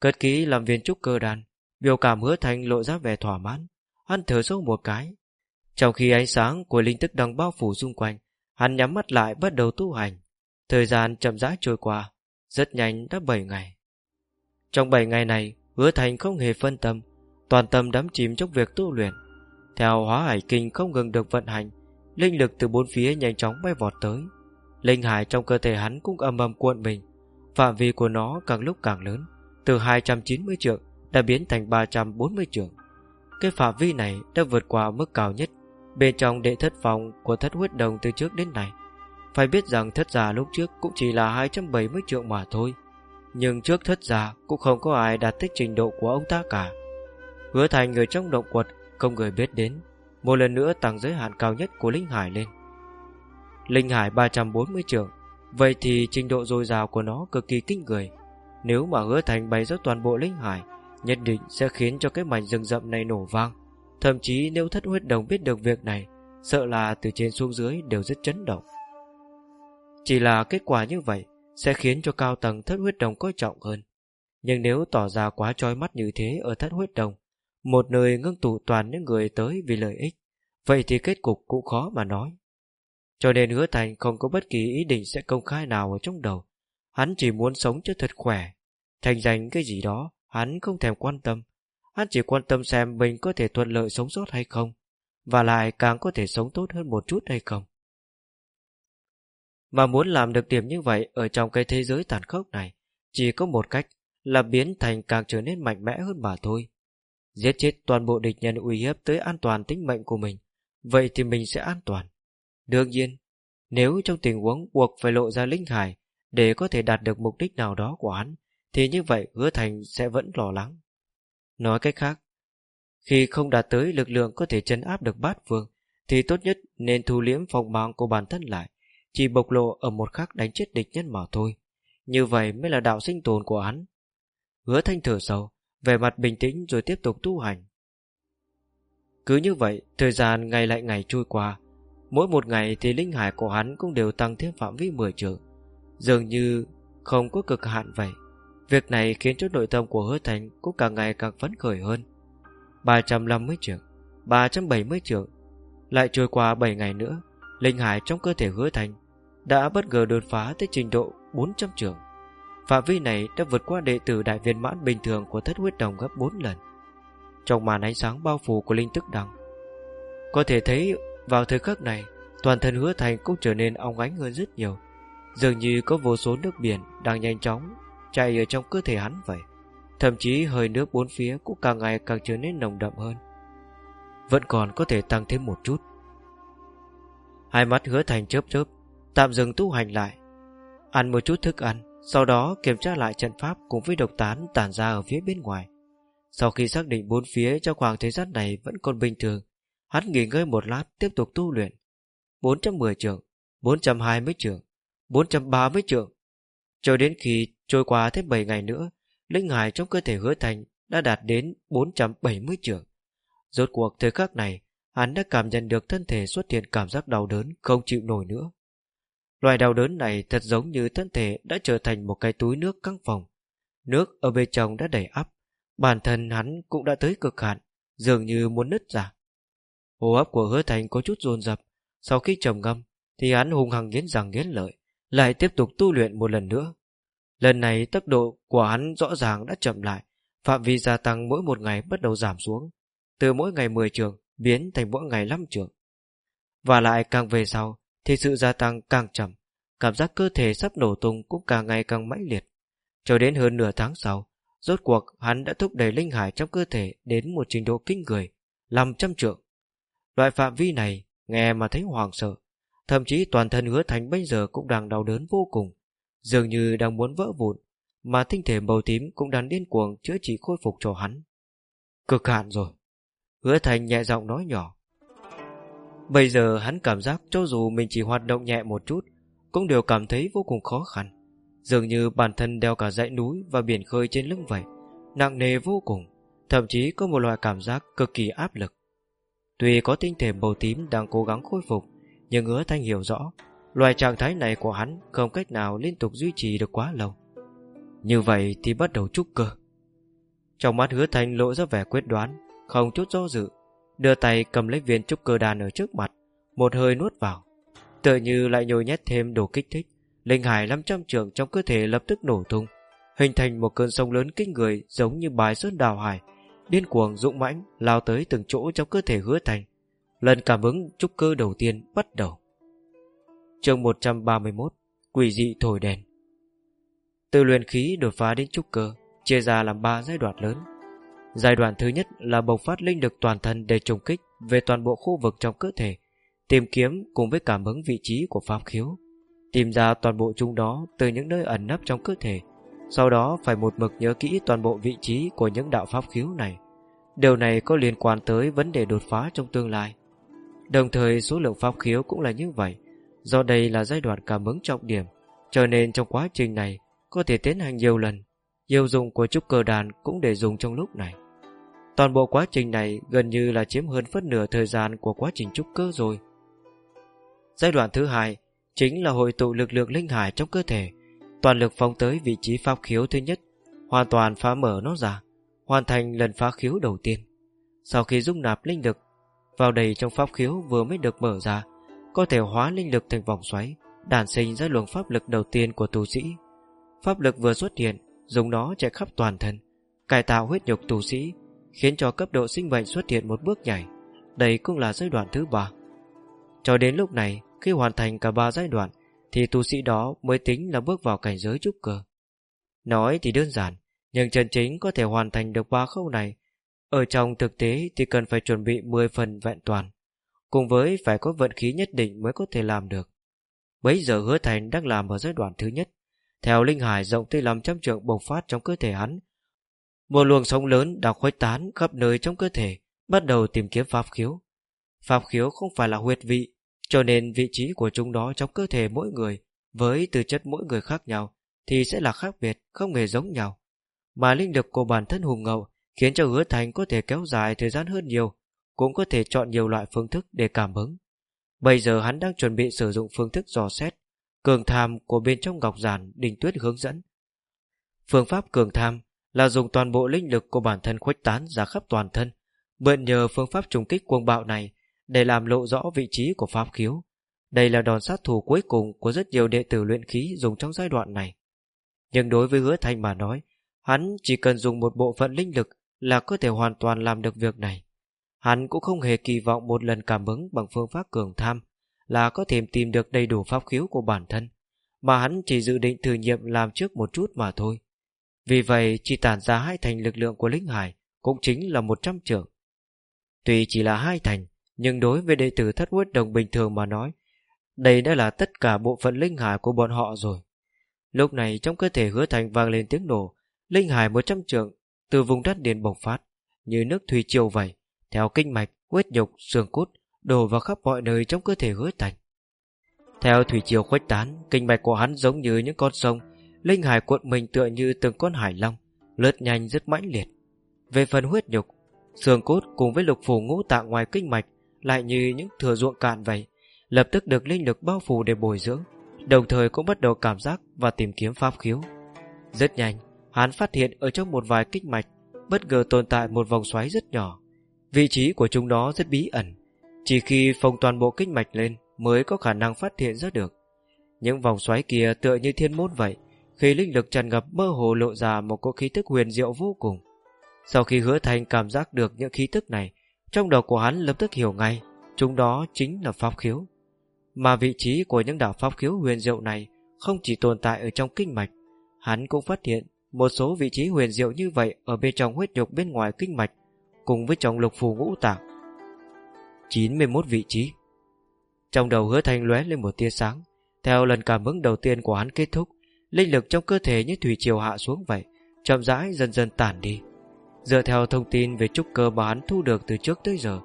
Cất kỹ làm viên trúc cơ đàn, biểu cảm hứa thành lộ ra vẻ thỏa mãn, hắn thở sâu một cái. Trong khi ánh sáng của linh tức đang bao phủ xung quanh, hắn nhắm mắt lại bắt đầu tu hành. Thời gian chậm rãi trôi qua, rất nhanh đã 7 ngày. Trong 7 ngày này, hứa thành không hề phân tâm, toàn tâm đắm chìm trong việc tu luyện. Theo hóa hải kinh không ngừng được vận hành, linh lực từ bốn phía nhanh chóng bay vọt tới. Linh hải trong cơ thể hắn cũng âm ầm cuộn mình, phạm vi của nó càng lúc càng lớn, từ 290 trượng đã biến thành 340 trượng. Cái phạm vi này đã vượt qua mức cao nhất bên trong đệ thất phòng của thất huyết đồng từ trước đến nay. Phải biết rằng thất giả lúc trước cũng chỉ là 270 triệu mà thôi, nhưng trước thất giả cũng không có ai đạt tới trình độ của ông ta cả. Hứa thành người trong động quật không người biết đến Một lần nữa tăng giới hạn cao nhất của Linh Hải lên Linh Hải 340 trường Vậy thì trình độ dồi dào của nó cực kỳ kinh người Nếu mà hứa thành bày ra toàn bộ Linh Hải Nhất định sẽ khiến cho cái mảnh rừng rậm này nổ vang Thậm chí nếu thất huyết đồng biết được việc này Sợ là từ trên xuống dưới đều rất chấn động Chỉ là kết quả như vậy sẽ khiến cho cao tầng thất huyết đồng coi trọng hơn. Nhưng nếu tỏ ra quá trói mắt như thế ở thất huyết đồng, một nơi ngưng tụ toàn những người tới vì lợi ích, vậy thì kết cục cũng khó mà nói. Cho nên hứa thành không có bất kỳ ý định sẽ công khai nào ở trong đầu. Hắn chỉ muốn sống cho thật khỏe. Thành danh cái gì đó, hắn không thèm quan tâm. Hắn chỉ quan tâm xem mình có thể thuận lợi sống sót hay không, và lại càng có thể sống tốt hơn một chút hay không. Mà muốn làm được điểm như vậy ở trong cái thế giới tàn khốc này, chỉ có một cách là biến thành càng trở nên mạnh mẽ hơn mà thôi. Giết chết toàn bộ địch nhân uy hiếp tới an toàn tính mệnh của mình, vậy thì mình sẽ an toàn. Đương nhiên, nếu trong tình huống buộc phải lộ ra linh hải để có thể đạt được mục đích nào đó của hắn, thì như vậy hứa thành sẽ vẫn lo lắng. Nói cách khác, khi không đạt tới lực lượng có thể chân áp được bát Vương, thì tốt nhất nên thu liếm phòng mang của bản thân lại, chỉ bộc lộ ở một khắc đánh chết địch nhân mà thôi. Như vậy mới là đạo sinh tồn của hắn. Hứa thanh thở sâu, vẻ mặt bình tĩnh rồi tiếp tục tu hành. Cứ như vậy, thời gian ngày lại ngày trôi qua. Mỗi một ngày thì linh hải của hắn cũng đều tăng thêm phạm vi 10 trường. Dường như không có cực hạn vậy. Việc này khiến cho nội tâm của hứa thành cũng càng ngày càng phấn khởi hơn. 350 trường, 370 trường. Lại trôi qua 7 ngày nữa, linh hải trong cơ thể hứa thành đã bất ngờ đột phá tới trình độ 400 trường. Phạm vi này đã vượt qua đệ tử đại viên mãn bình thường của thất huyết đồng gấp 4 lần. Trong màn ánh sáng bao phủ của linh tức đằng, có thể thấy vào thời khắc này, toàn thân hứa thành cũng trở nên óng ánh hơn rất nhiều. Dường như có vô số nước biển đang nhanh chóng chạy ở trong cơ thể hắn vậy. Thậm chí hơi nước bốn phía cũng càng ngày càng trở nên nồng đậm hơn. Vẫn còn có thể tăng thêm một chút. Hai mắt hứa thành chớp chớp, tạm dừng tu hành lại. Ăn một chút thức ăn, sau đó kiểm tra lại trận pháp cùng với độc tán tản ra ở phía bên ngoài. Sau khi xác định bốn phía trong khoảng thời gian này vẫn còn bình thường, hắn nghỉ ngơi một lát tiếp tục tu luyện. 410 trường, 420 trường, 430 trường. Cho đến khi trôi qua thêm 7 ngày nữa, linh hải trong cơ thể hứa thành đã đạt đến 470 trường. Rốt cuộc thời khắc này, hắn đã cảm nhận được thân thể xuất hiện cảm giác đau đớn không chịu nổi nữa. Loài đau đớn này thật giống như thân thể đã trở thành một cái túi nước căng phòng. Nước ở bên trong đã đầy ắp, bản thân hắn cũng đã tới cực hạn, dường như muốn nứt ra. Hô hấp của hứa thành có chút dồn dập, sau khi trầm ngâm thì hắn hùng hằng nghiến rằng nghiến lợi, lại tiếp tục tu luyện một lần nữa. Lần này tốc độ của hắn rõ ràng đã chậm lại, phạm vi gia tăng mỗi một ngày bắt đầu giảm xuống, từ mỗi ngày 10 trường biến thành mỗi ngày 5 trường. Và lại càng về sau, thì sự gia tăng càng chậm, cảm giác cơ thể sắp nổ tung cũng càng ngày càng mãnh liệt. Cho đến hơn nửa tháng sau, rốt cuộc hắn đã thúc đẩy linh hải trong cơ thể đến một trình độ kinh người, 500 trượng. Loại phạm vi này, nghe mà thấy hoàng sợ, thậm chí toàn thân hứa thành bây giờ cũng đang đau đớn vô cùng, dường như đang muốn vỡ vụn, mà tinh thể màu tím cũng đang điên cuồng chữa trị khôi phục cho hắn. Cực hạn rồi. Hứa thành nhẹ giọng nói nhỏ. Bây giờ hắn cảm giác cho dù mình chỉ hoạt động nhẹ một chút, cũng đều cảm thấy vô cùng khó khăn. Dường như bản thân đeo cả dãy núi và biển khơi trên lưng vậy, nặng nề vô cùng, thậm chí có một loại cảm giác cực kỳ áp lực. Tuy có tinh thể màu tím đang cố gắng khôi phục, nhưng hứa thanh hiểu rõ, loại trạng thái này của hắn không cách nào liên tục duy trì được quá lâu. Như vậy thì bắt đầu trúc cơ. Trong mắt hứa thanh lộ ra vẻ quyết đoán, không chút do dự, đưa tay cầm lấy viên trúc cơ đàn ở trước mặt, một hơi nuốt vào. Tựa như lại nhồi nhét thêm đồ kích thích, linh hải 500 trường trong cơ thể lập tức nổ tung, hình thành một cơn sông lớn kinh người giống như bài sơn đào hải, điên cuồng dũng mãnh lao tới từng chỗ trong cơ thể hứa thành. Lần cảm ứng trúc cơ đầu tiên bắt đầu. Chương 131 Quỷ dị thổi đèn Từ luyện khí đột phá đến trúc cơ, chia ra làm ba giai đoạn lớn. Giai đoạn thứ nhất là bộc phát linh lực toàn thân để trùng kích về toàn bộ khu vực trong cơ thể, tìm kiếm cùng với cảm ứng vị trí của pháp khiếu, tìm ra toàn bộ chúng đó từ những nơi ẩn nấp trong cơ thể, sau đó phải một mực nhớ kỹ toàn bộ vị trí của những đạo pháp khiếu này. Điều này có liên quan tới vấn đề đột phá trong tương lai. Đồng thời số lượng pháp khiếu cũng là như vậy, do đây là giai đoạn cảm ứng trọng điểm, cho nên trong quá trình này có thể tiến hành nhiều lần. Nhiều dụng của trúc cơ đàn cũng để dùng trong lúc này. Toàn bộ quá trình này gần như là chiếm hơn phân nửa thời gian của quá trình trúc cơ rồi. Giai đoạn thứ hai chính là hội tụ lực lượng linh hải trong cơ thể, toàn lực phóng tới vị trí pháp khiếu thứ nhất, hoàn toàn phá mở nó ra, hoàn thành lần phá khiếu đầu tiên. Sau khi dung nạp linh lực vào đầy trong pháp khiếu vừa mới được mở ra, có thể hóa linh lực thành vòng xoáy, đản sinh ra luồng pháp lực đầu tiên của tu sĩ. Pháp lực vừa xuất hiện, dùng nó chạy khắp toàn thân, cải tạo huyết nhục tu sĩ, khiến cho cấp độ sinh mệnh xuất hiện một bước nhảy. Đây cũng là giai đoạn thứ ba. Cho đến lúc này, khi hoàn thành cả ba giai đoạn, thì tu sĩ đó mới tính là bước vào cảnh giới trúc cơ. Nói thì đơn giản, nhưng chân chính có thể hoàn thành được ba khâu này. Ở trong thực tế thì cần phải chuẩn bị 10 phần vẹn toàn, cùng với phải có vận khí nhất định mới có thể làm được. Bấy giờ hứa thành đang làm ở giai đoạn thứ nhất. Theo linh hải rộng tới 500 trượng bộc phát trong cơ thể hắn. Một luồng sóng lớn đã khuếch tán khắp nơi trong cơ thể, bắt đầu tìm kiếm pháp khiếu. Pháp khiếu không phải là huyệt vị, cho nên vị trí của chúng đó trong cơ thể mỗi người với tư chất mỗi người khác nhau thì sẽ là khác biệt, không hề giống nhau. Mà linh lực của bản thân hùng ngậu khiến cho hứa thành có thể kéo dài thời gian hơn nhiều, cũng có thể chọn nhiều loại phương thức để cảm hứng. Bây giờ hắn đang chuẩn bị sử dụng phương thức dò xét, cường tham của bên trong ngọc giản đình tuyết hướng dẫn. Phương pháp cường tham là dùng toàn bộ linh lực của bản thân khuếch tán ra khắp toàn thân, mượn nhờ phương pháp trùng kích cuồng bạo này để làm lộ rõ vị trí của pháp khiếu. Đây là đòn sát thủ cuối cùng của rất nhiều đệ tử luyện khí dùng trong giai đoạn này. Nhưng đối với hứa thanh mà nói, hắn chỉ cần dùng một bộ phận linh lực là có thể hoàn toàn làm được việc này. Hắn cũng không hề kỳ vọng một lần cảm ứng bằng phương pháp cường tham là có thể tìm được đầy đủ pháp khiếu của bản thân, mà hắn chỉ dự định thử nghiệm làm trước một chút mà thôi. Vì vậy, chỉ tản ra hai thành lực lượng của linh hải cũng chính là một trăm trưởng. Tuy chỉ là hai thành, nhưng đối với đệ tử thất huyết đồng bình thường mà nói, đây đã là tất cả bộ phận linh hải của bọn họ rồi. Lúc này trong cơ thể hứa thành vang lên tiếng nổ, linh hải một trăm trượng từ vùng đất điền bộc phát, như nước thủy triều vậy, theo kinh mạch, huyết nhục, xương cốt đổ vào khắp mọi nơi trong cơ thể hứa thành. Theo thủy triều khuếch tán, kinh mạch của hắn giống như những con sông, linh hải cuộn mình tựa như từng con hải long, lướt nhanh rất mãnh liệt. Về phần huyết nhục, xương cốt cùng với lục phủ ngũ tạng ngoài kinh mạch lại như những thừa ruộng cạn vậy, lập tức được linh lực bao phủ để bồi dưỡng, đồng thời cũng bắt đầu cảm giác và tìm kiếm pháp khiếu. Rất nhanh, hắn phát hiện ở trong một vài kinh mạch bất ngờ tồn tại một vòng xoáy rất nhỏ. Vị trí của chúng nó rất bí ẩn, chỉ khi phồng toàn bộ kinh mạch lên mới có khả năng phát hiện ra được. Những vòng xoáy kia tựa như thiên môn vậy, khi linh lực tràn ngập mơ hồ lộ ra một cỗ khí tức huyền diệu vô cùng. Sau khi hứa thành cảm giác được những khí tức này, trong đầu của hắn lập tức hiểu ngay, chúng đó chính là pháp khiếu. Mà vị trí của những đảo pháp khiếu huyền diệu này không chỉ tồn tại ở trong kinh mạch, hắn cũng phát hiện một số vị trí huyền diệu như vậy ở bên trong huyết nhục bên ngoài kinh mạch, cùng với trọng lục phù ngũ tạng. 91 vị trí. Trong đầu hứa thanh lóe lên một tia sáng, theo lần cảm ứng đầu tiên của hắn kết thúc, linh lực trong cơ thể như thủy triều hạ xuống vậy, chậm rãi dần dần tản đi. Dựa theo thông tin về trúc cơ mà hắn thu được từ trước tới giờ,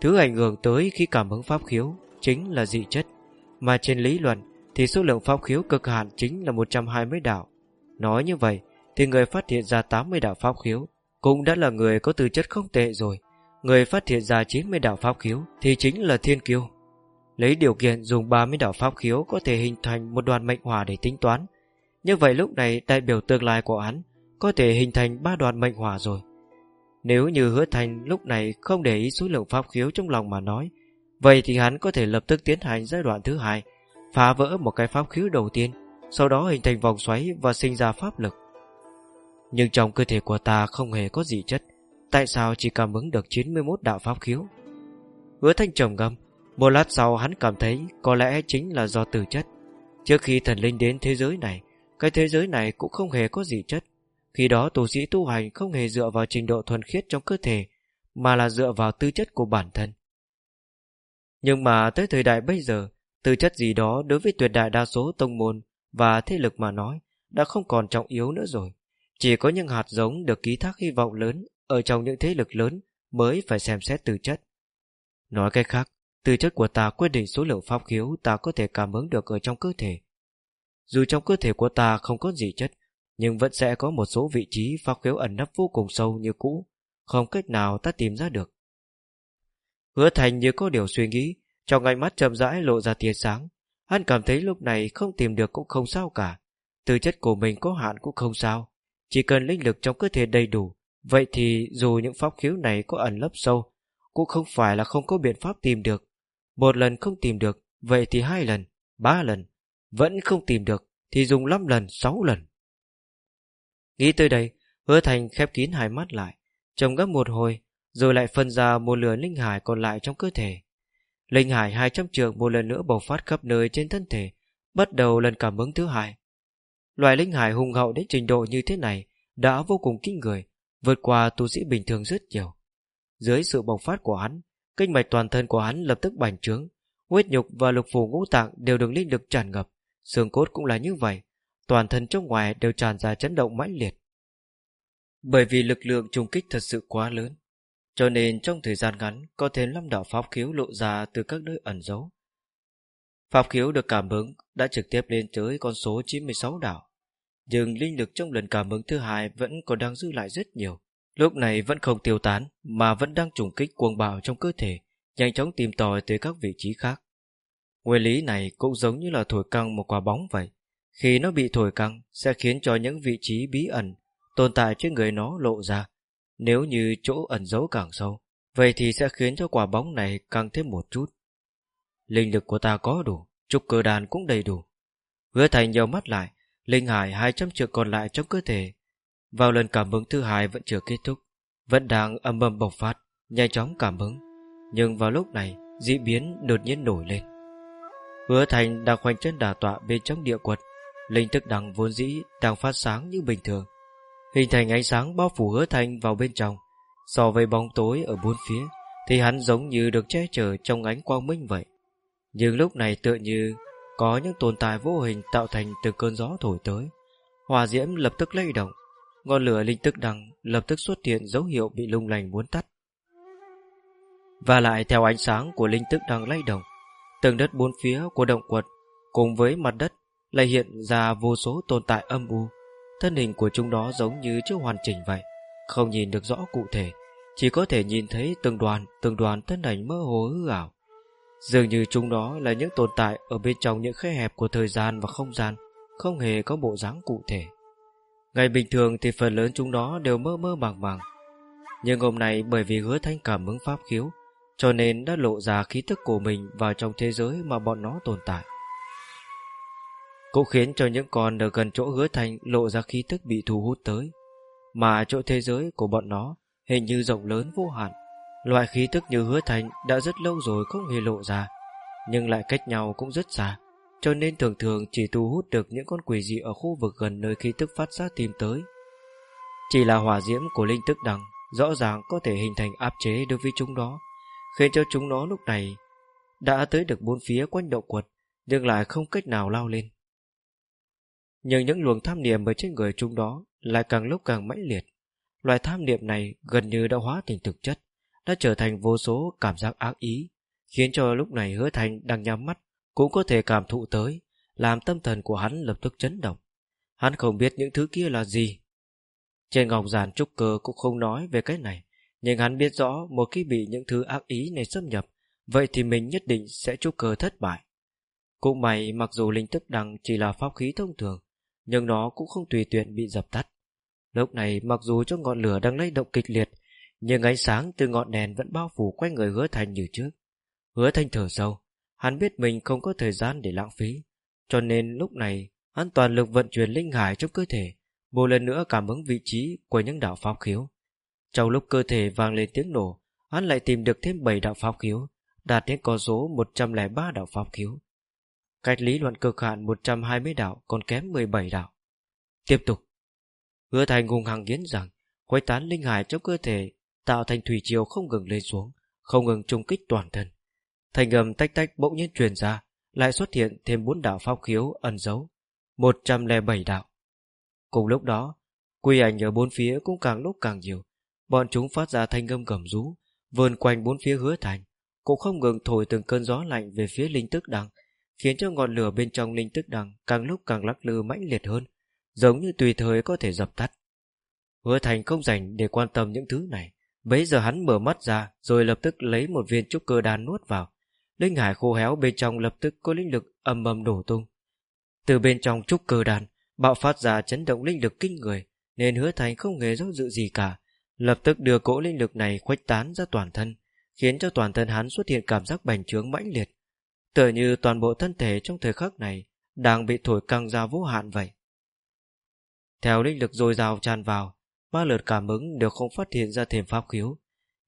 thứ ảnh hưởng tới khi cảm ứng pháp khiếu chính là dị chất, mà trên lý luận thì số lượng pháp khiếu cực hạn chính là 120 đạo. Nói như vậy, thì người phát hiện ra 80 đạo pháp khiếu cũng đã là người có tư chất không tệ rồi. Người phát hiện ra 90 đạo pháp khiếu thì chính là thiên kiêu. Lấy điều kiện dùng 30 đạo pháp khiếu có thể hình thành một đoàn mệnh hỏa để tính toán. Như vậy lúc này đại biểu tương lai của hắn có thể hình thành ba đoàn mệnh hỏa rồi. Nếu như hứa thành lúc này không để ý số lượng pháp khiếu trong lòng mà nói, vậy thì hắn có thể lập tức tiến hành giai đoạn thứ hai, phá vỡ một cái pháp khiếu đầu tiên, sau đó hình thành vòng xoáy và sinh ra pháp lực. Nhưng trong cơ thể của ta không hề có gì chất, tại sao chỉ cảm ứng được 91 đạo pháp khiếu? Hứa thanh trầm ngâm, một lát sau hắn cảm thấy có lẽ chính là do từ chất. Trước khi thần linh đến thế giới này, cái thế giới này cũng không hề có gì chất. Khi đó tu sĩ tu hành không hề dựa vào trình độ thuần khiết trong cơ thể, mà là dựa vào tư chất của bản thân. Nhưng mà tới thời đại bây giờ, tư chất gì đó đối với tuyệt đại đa số tông môn và thế lực mà nói đã không còn trọng yếu nữa rồi. Chỉ có những hạt giống được ký thác hy vọng lớn ở trong những thế lực lớn mới phải xem xét từ chất. Nói cách khác, từ chất của ta quyết định số lượng pháp khiếu ta có thể cảm ứng được ở trong cơ thể. Dù trong cơ thể của ta không có gì chất, nhưng vẫn sẽ có một số vị trí pháp khiếu ẩn nấp vô cùng sâu như cũ, không cách nào ta tìm ra được. Hứa thành như có điều suy nghĩ, trong ánh mắt chậm rãi lộ ra tia sáng, Hắn cảm thấy lúc này không tìm được cũng không sao cả. Tư chất của mình có hạn cũng không sao. Chỉ cần linh lực trong cơ thể đầy đủ, vậy thì dù những pháp khiếu này có ẩn lấp sâu, cũng không phải là không có biện pháp tìm được. Một lần không tìm được, vậy thì hai lần, ba lần. Vẫn không tìm được, thì dùng năm lần, sáu lần. Nghĩ tới đây, hứa thành khép kín hai mắt lại, trông gấp một hồi, rồi lại phân ra một lửa linh hải còn lại trong cơ thể. Linh hải hai trăm trường một lần nữa bộc phát khắp nơi trên thân thể, bắt đầu lần cảm ứng thứ hai. Loại linh hải hùng hậu đến trình độ như thế này đã vô cùng kinh người, vượt qua tu sĩ bình thường rất nhiều. Dưới sự bộc phát của hắn, kinh mạch toàn thân của hắn lập tức bành trướng, huyết nhục và lục phủ ngũ tạng đều được linh lực tràn ngập, xương cốt cũng là như vậy, toàn thân trong ngoài đều tràn ra chấn động mãnh liệt. Bởi vì lực lượng trùng kích thật sự quá lớn, cho nên trong thời gian ngắn có thêm lâm đạo pháp khiếu lộ ra từ các nơi ẩn giấu. Pháp khiếu được cảm ứng đã trực tiếp lên tới con số 96 đảo. Nhưng linh lực trong lần cảm ứng thứ hai vẫn còn đang dư lại rất nhiều. Lúc này vẫn không tiêu tán mà vẫn đang trùng kích cuồng bạo trong cơ thể, nhanh chóng tìm tòi tới các vị trí khác. Nguyên lý này cũng giống như là thổi căng một quả bóng vậy. Khi nó bị thổi căng sẽ khiến cho những vị trí bí ẩn tồn tại trên người nó lộ ra. Nếu như chỗ ẩn giấu càng sâu, vậy thì sẽ khiến cho quả bóng này càng thêm một chút. Linh lực của ta có đủ, trục cơ đàn cũng đầy đủ. Hứa thành nhiều mắt lại, linh hải 200 triệu còn lại trong cơ thể. Vào lần cảm ứng thứ hai vẫn chưa kết thúc, vẫn đang âm âm bộc phát, nhanh chóng cảm ứng. Nhưng vào lúc này, dị biến đột nhiên nổi lên. Hứa thành đang khoanh chân đà tọa bên trong địa quật, linh thức đằng vốn dĩ đang phát sáng như bình thường. Hình thành ánh sáng bao phủ hứa thành vào bên trong. So với bóng tối ở bốn phía, thì hắn giống như được che chở trong ánh quang minh vậy. Nhưng lúc này tựa như có những tồn tại vô hình tạo thành từ cơn gió thổi tới. Hòa diễm lập tức lay động, ngọn lửa linh tức đằng lập tức xuất hiện dấu hiệu bị lung lành muốn tắt. Và lại theo ánh sáng của linh tức đằng lay động, tầng đất bốn phía của động quật cùng với mặt đất lại hiện ra vô số tồn tại âm u. Thân hình của chúng đó giống như chưa hoàn chỉnh vậy, không nhìn được rõ cụ thể, chỉ có thể nhìn thấy từng đoàn, từng đoàn thân ảnh mơ hồ hư ảo. Dường như chúng đó là những tồn tại ở bên trong những khe hẹp của thời gian và không gian, không hề có bộ dáng cụ thể. Ngày bình thường thì phần lớn chúng đó đều mơ mơ màng màng. Nhưng hôm nay bởi vì hứa thanh cảm ứng pháp khiếu, cho nên đã lộ ra khí thức của mình vào trong thế giới mà bọn nó tồn tại. Cũng khiến cho những con ở gần chỗ hứa thanh lộ ra khí thức bị thu hút tới, mà chỗ thế giới của bọn nó hình như rộng lớn vô hạn, Loại khí tức như hứa thành đã rất lâu rồi không hề lộ ra, nhưng lại cách nhau cũng rất xa, cho nên thường thường chỉ thu hút được những con quỷ dị ở khu vực gần nơi khí tức phát ra tìm tới. Chỉ là hỏa diễm của linh tức đằng rõ ràng có thể hình thành áp chế đối với chúng đó, khiến cho chúng nó lúc này đã tới được bốn phía quanh động quật, nhưng lại không cách nào lao lên. Nhưng những luồng tham niệm ở trên người chúng đó lại càng lúc càng mãnh liệt. Loại tham niệm này gần như đã hóa thành thực chất, đã trở thành vô số cảm giác ác ý, khiến cho lúc này hứa thành đang nhắm mắt cũng có thể cảm thụ tới, làm tâm thần của hắn lập tức chấn động. Hắn không biết những thứ kia là gì. Trên ngọc giàn trúc cơ cũng không nói về cái này, nhưng hắn biết rõ một khi bị những thứ ác ý này xâm nhập, vậy thì mình nhất định sẽ trúc cơ thất bại. Cũng may mặc dù linh tức đằng chỉ là pháp khí thông thường, nhưng nó cũng không tùy tiện bị dập tắt. Lúc này mặc dù cho ngọn lửa đang lay động kịch liệt, nhưng ánh sáng từ ngọn đèn vẫn bao phủ quanh người hứa thành như trước. Hứa thanh thở sâu, hắn biết mình không có thời gian để lãng phí, cho nên lúc này hắn toàn lực vận chuyển linh hải trong cơ thể, một lần nữa cảm ứng vị trí của những đạo pháp khiếu. Trong lúc cơ thể vang lên tiếng nổ, hắn lại tìm được thêm 7 đạo pháp khiếu, đạt đến con số 103 đạo pháp khiếu. Cách lý luận cực hạn 120 đạo còn kém 17 đạo. Tiếp tục. Hứa thành hùng hằng kiến rằng, khuấy tán linh hải trong cơ thể tạo thành thủy triều không ngừng lên xuống, không ngừng trung kích toàn thân. Thành âm tách tách bỗng nhiên truyền ra, lại xuất hiện thêm bốn đạo pháp khiếu ẩn giấu, 107 đạo. Cùng lúc đó, quy ảnh ở bốn phía cũng càng lúc càng nhiều, bọn chúng phát ra thanh âm gầm rú, vườn quanh bốn phía hứa thành, cũng không ngừng thổi từng cơn gió lạnh về phía linh tức đằng, khiến cho ngọn lửa bên trong linh tức đằng càng lúc càng lắc lư mãnh liệt hơn, giống như tùy thời có thể dập tắt. Hứa thành không dành để quan tâm những thứ này, Bấy giờ hắn mở mắt ra Rồi lập tức lấy một viên trúc cơ đan nuốt vào linh hải khô héo bên trong lập tức có linh lực ầm ầm đổ tung. Từ bên trong trúc cơ đan bạo phát ra chấn động linh lực kinh người, nên hứa thành không hề do dự gì cả, lập tức đưa cỗ linh lực này khuếch tán ra toàn thân, khiến cho toàn thân hắn xuất hiện cảm giác bành trướng mãnh liệt. Tựa như toàn bộ thân thể trong thời khắc này đang bị thổi căng ra vô hạn vậy. Theo linh lực dồi dào tràn vào, ba lượt cảm ứng đều không phát hiện ra thêm pháp khiếu.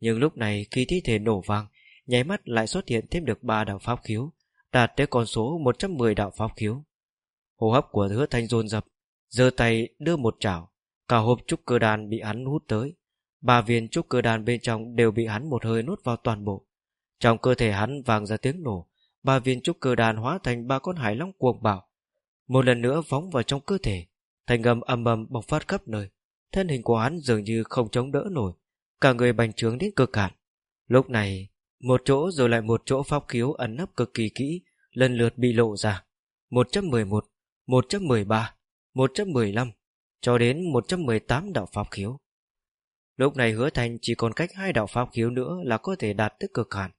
Nhưng lúc này khi thi thể nổ vang, nháy mắt lại xuất hiện thêm được ba đạo pháp khiếu, đạt tới con số 110 đạo pháp khiếu. Hô hấp của hứa thanh dồn dập, giơ tay đưa một chảo, cả hộp trúc cơ đàn bị hắn hút tới. Ba viên trúc cơ đàn bên trong đều bị hắn một hơi nuốt vào toàn bộ. Trong cơ thể hắn vang ra tiếng nổ, ba viên trúc cơ đàn hóa thành ba con hải long cuồng bạo. Một lần nữa phóng vào trong cơ thể, thành âm ầm ầm bộc phát khắp nơi. Thân hình của hắn dường như không chống đỡ nổi, cả người bành trướng đến cực hạn. Lúc này, một chỗ rồi lại một chỗ pháp khiếu ẩn nấp cực kỳ kỹ, lần lượt bị lộ ra. 111, 113, 115, cho đến 118 đạo pháp khiếu. Lúc này hứa thành chỉ còn cách hai đạo pháp khiếu nữa là có thể đạt tới cực hạn.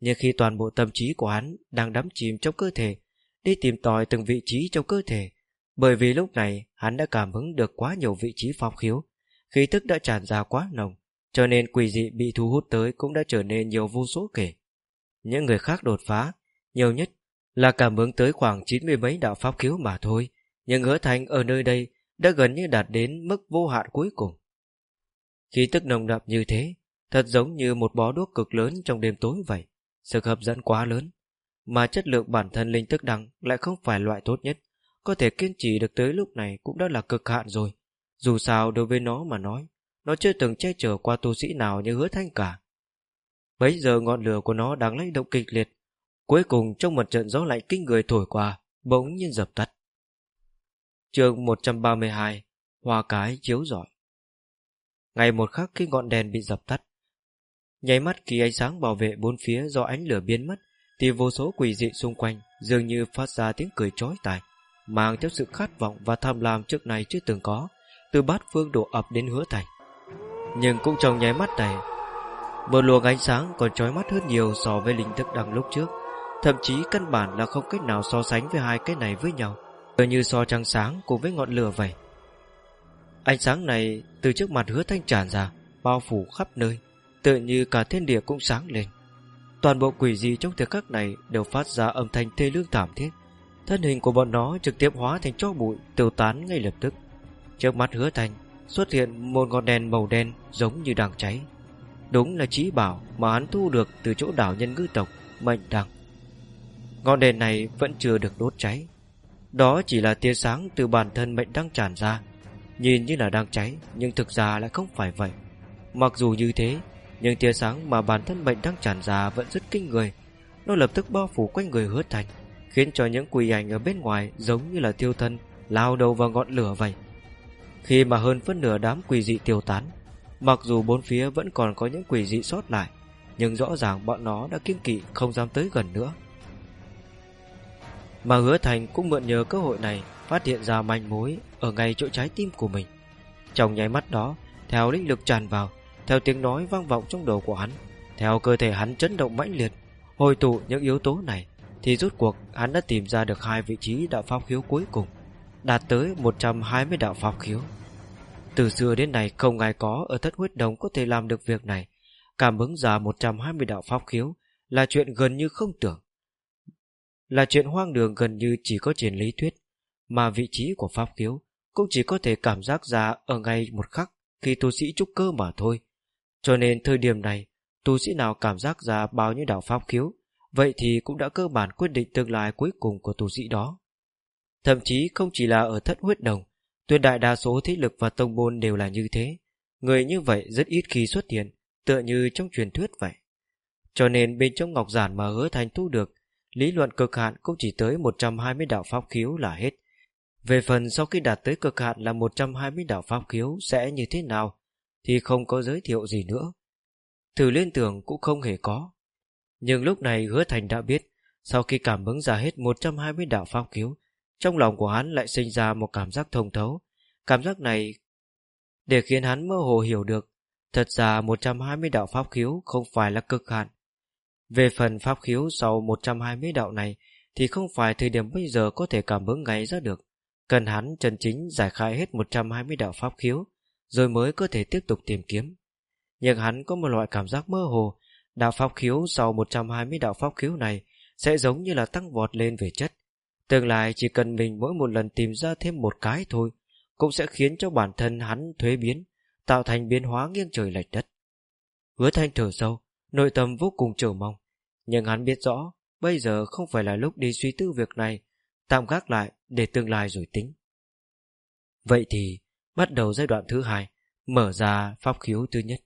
Nhưng khi toàn bộ tâm trí của hắn đang đắm chìm trong cơ thể, đi tìm tòi từng vị trí trong cơ thể, bởi vì lúc này hắn đã cảm hứng được quá nhiều vị trí pháp khiếu, khí tức đã tràn ra quá nồng, cho nên quỷ dị bị thu hút tới cũng đã trở nên nhiều vô số kể. Những người khác đột phá, nhiều nhất là cảm hứng tới khoảng chín mươi mấy đạo pháp khiếu mà thôi, nhưng hứa thành ở nơi đây đã gần như đạt đến mức vô hạn cuối cùng. Khí tức nồng đậm như thế, thật giống như một bó đuốc cực lớn trong đêm tối vậy, sự hấp dẫn quá lớn, mà chất lượng bản thân linh tức đăng lại không phải loại tốt nhất, có thể kiên trì được tới lúc này cũng đã là cực hạn rồi. Dù sao đối với nó mà nói, nó chưa từng che chở qua tu sĩ nào như hứa thanh cả. Bấy giờ ngọn lửa của nó đang lay động kịch liệt, cuối cùng trong một trận gió lạnh kinh người thổi qua, bỗng nhiên dập tắt. chương 132 Hoa cái chiếu rọi Ngày một khắc khi ngọn đèn bị dập tắt, nháy mắt khi ánh sáng bảo vệ bốn phía do ánh lửa biến mất, thì vô số quỷ dị xung quanh dường như phát ra tiếng cười chói tai mang theo sự khát vọng và tham lam trước này chưa từng có, từ bát phương đổ ập đến hứa thành. Nhưng cũng trong nháy mắt này, một luồng ánh sáng còn chói mắt hơn nhiều so với linh thức đằng lúc trước, thậm chí căn bản là không cách nào so sánh với hai cái này với nhau, tựa như so trăng sáng cùng với ngọn lửa vậy. Ánh sáng này từ trước mặt hứa thanh tràn ra, bao phủ khắp nơi, tự như cả thiên địa cũng sáng lên. Toàn bộ quỷ gì trong thời khắc này đều phát ra âm thanh thê lương thảm thiết, Thân hình của bọn nó trực tiếp hóa thành cho bụi, Tiêu tán ngay lập tức. Trước mắt hứa thành, xuất hiện một ngọn đèn màu đen giống như đang cháy. Đúng là trí bảo mà hắn thu được từ chỗ đảo nhân ngư tộc, Mệnh đăng. Ngọn đèn này vẫn chưa được đốt cháy. Đó chỉ là tia sáng từ bản thân mệnh đang tràn ra. Nhìn như là đang cháy, Nhưng thực ra lại không phải vậy. Mặc dù như thế, Nhưng tia sáng mà bản thân mệnh đang tràn ra vẫn rất kinh người. Nó lập tức bao phủ quanh người hứa thành khiến cho những quỷ ảnh ở bên ngoài giống như là thiêu thân lao đầu vào ngọn lửa vậy. Khi mà hơn phân nửa đám quỷ dị tiêu tán, mặc dù bốn phía vẫn còn có những quỷ dị sót lại, nhưng rõ ràng bọn nó đã kiêng kỵ không dám tới gần nữa. Mà hứa thành cũng mượn nhờ cơ hội này phát hiện ra manh mối ở ngay chỗ trái tim của mình. Trong nháy mắt đó, theo linh lực tràn vào, theo tiếng nói vang vọng trong đầu của hắn, theo cơ thể hắn chấn động mãnh liệt, hồi tụ những yếu tố này, thì rút cuộc hắn đã tìm ra được hai vị trí đạo pháp khiếu cuối cùng, đạt tới 120 đạo pháp khiếu. Từ xưa đến nay không ai có ở thất huyết đồng có thể làm được việc này. Cảm ứng ra 120 đạo pháp khiếu là chuyện gần như không tưởng. Là chuyện hoang đường gần như chỉ có trên lý thuyết, mà vị trí của pháp khiếu cũng chỉ có thể cảm giác ra ở ngay một khắc khi tu sĩ trúc cơ mà thôi. Cho nên thời điểm này, tu sĩ nào cảm giác ra bao nhiêu đạo pháp khiếu vậy thì cũng đã cơ bản quyết định tương lai cuối cùng của tu sĩ đó. Thậm chí không chỉ là ở thất huyết đồng, tuyệt đại đa số thế lực và tông môn đều là như thế. Người như vậy rất ít khi xuất hiện, tựa như trong truyền thuyết vậy. Cho nên bên trong ngọc giản mà hứa thành thu được, lý luận cực hạn cũng chỉ tới 120 đạo pháp khiếu là hết. Về phần sau khi đạt tới cực hạn là 120 đạo pháp khiếu sẽ như thế nào, thì không có giới thiệu gì nữa. Thử liên tưởng cũng không hề có. Nhưng lúc này hứa thành đã biết, Sau khi cảm ứng ra hết 120 đạo pháp cứu, Trong lòng của hắn lại sinh ra một cảm giác thông thấu Cảm giác này Để khiến hắn mơ hồ hiểu được, Thật ra 120 đạo pháp khiếu không phải là cực hạn Về phần pháp khiếu sau 120 đạo này thì không phải thời điểm bây giờ có thể cảm ứng ngay ra được. Cần hắn chân chính giải khai hết 120 đạo pháp khiếu rồi mới có thể tiếp tục tìm kiếm. Nhưng hắn có một loại cảm giác mơ hồ đạo pháp khiếu sau 120 đạo pháp khiếu này sẽ giống như là tăng vọt lên về chất. Tương lai chỉ cần mình mỗi một lần tìm ra thêm một cái thôi cũng sẽ khiến cho bản thân hắn thuế biến, tạo thành biến hóa nghiêng trời lệch đất. Hứa thanh thở sâu, nội tâm vô cùng chờ mong, nhưng hắn biết rõ bây giờ không phải là lúc đi suy tư việc này, tạm gác lại để tương lai rồi tính. Vậy thì, bắt đầu giai đoạn thứ hai, mở ra pháp khiếu thứ nhất.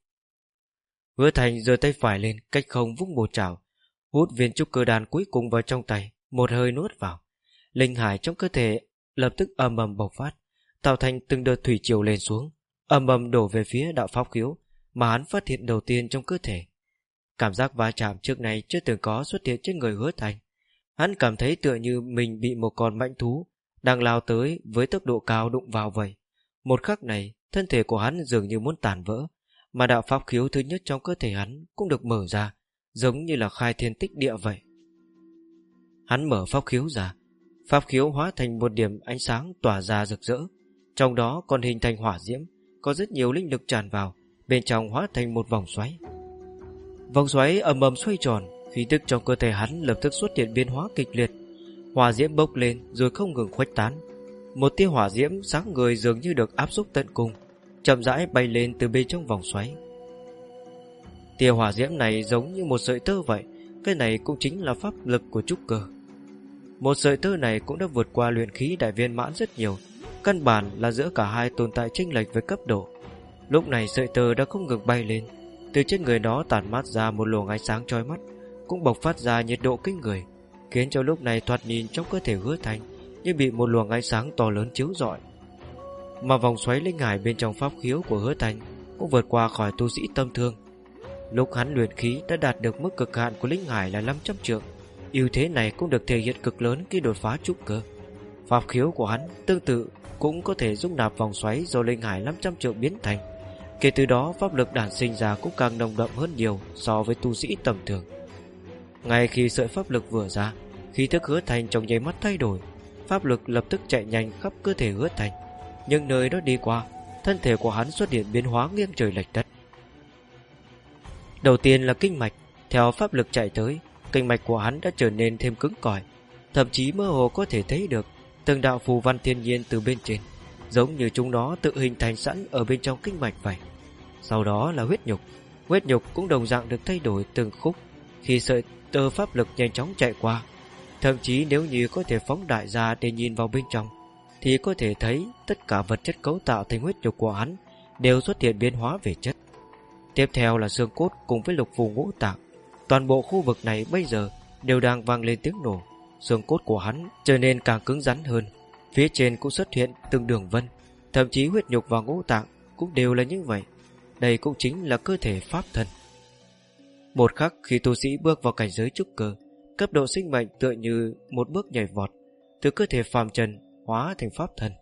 Hứa thành giơ tay phải lên cách không vung một chảo hút viên trúc cơ đàn cuối cùng vào trong tay, một hơi nuốt vào. Linh hải trong cơ thể lập tức ầm ầm bộc phát, tạo thành từng đợt thủy triều lên xuống, ầm ầm đổ về phía đạo pháp khiếu mà hắn phát hiện đầu tiên trong cơ thể. Cảm giác va chạm trước này chưa từng có xuất hiện trên người hứa thành. Hắn cảm thấy tựa như mình bị một con mãnh thú đang lao tới với tốc độ cao đụng vào vậy. Một khắc này, thân thể của hắn dường như muốn tàn vỡ, mà đạo pháp khiếu thứ nhất trong cơ thể hắn cũng được mở ra, giống như là khai thiên tích địa vậy. Hắn mở pháp khiếu ra, pháp khiếu hóa thành một điểm ánh sáng tỏa ra rực rỡ, trong đó còn hình thành hỏa diễm, có rất nhiều linh lực tràn vào, bên trong hóa thành một vòng xoáy. Vòng xoáy ầm ầm xoay tròn, khí tức trong cơ thể hắn lập tức xuất hiện biến hóa kịch liệt. Hỏa diễm bốc lên rồi không ngừng khuếch tán. Một tia hỏa diễm sáng người dường như được áp xúc tận cùng, chậm rãi bay lên từ bên trong vòng xoáy. Tia hỏa diễm này giống như một sợi tơ vậy, cái này cũng chính là pháp lực của trúc cơ. Một sợi tơ này cũng đã vượt qua luyện khí đại viên mãn rất nhiều, căn bản là giữa cả hai tồn tại chênh lệch với cấp độ. Lúc này sợi tơ đã không ngừng bay lên, từ trên người nó tản mát ra một luồng ánh sáng chói mắt, cũng bộc phát ra nhiệt độ kinh người, khiến cho lúc này thoạt nhìn trong cơ thể hứa thành như bị một luồng ánh sáng to lớn chiếu rọi. Mà vòng xoáy linh hải bên trong pháp khiếu của hứa thành cũng vượt qua khỏi tu sĩ tâm thương. Lúc hắn luyện khí đã đạt được mức cực hạn của linh hải là 500 trượng, ưu thế này cũng được thể hiện cực lớn khi đột phá trúc cơ. Pháp khiếu của hắn tương tự cũng có thể dung nạp vòng xoáy do linh hải 500 trượng biến thành. Kể từ đó pháp lực đản sinh ra cũng càng nồng đậm hơn nhiều so với tu sĩ tầm thường. Ngay khi sợi pháp lực vừa ra, khi thức hứa thành trong nháy mắt thay đổi, pháp lực lập tức chạy nhanh khắp cơ thể hứa thành. Nhưng nơi đó đi qua, thân thể của hắn xuất hiện biến hóa nghiêng trời lệch đất. Đầu tiên là kinh mạch, theo pháp lực chạy tới, kinh mạch của hắn đã trở nên thêm cứng cỏi, thậm chí mơ hồ có thể thấy được từng đạo phù văn thiên nhiên từ bên trên, giống như chúng nó tự hình thành sẵn ở bên trong kinh mạch vậy. Sau đó là huyết nhục, huyết nhục cũng đồng dạng được thay đổi từng khúc khi sợi tơ pháp lực nhanh chóng chạy qua. Thậm chí nếu như có thể phóng đại ra để nhìn vào bên trong, thì có thể thấy tất cả vật chất cấu tạo thành huyết nhục của hắn đều xuất hiện biến hóa về chất. Tiếp theo là xương cốt cùng với lục phù ngũ tạng. Toàn bộ khu vực này bây giờ đều đang vang lên tiếng nổ xương cốt của hắn trở nên càng cứng rắn hơn. Phía trên cũng xuất hiện từng đường vân, thậm chí huyết nhục và ngũ tạng cũng đều là như vậy. Đây cũng chính là cơ thể pháp thân. Một khắc khi tu sĩ bước vào cảnh giới trúc cơ, cấp độ sinh mệnh tựa như một bước nhảy vọt, từ cơ thể phàm trần hóa thành pháp thân.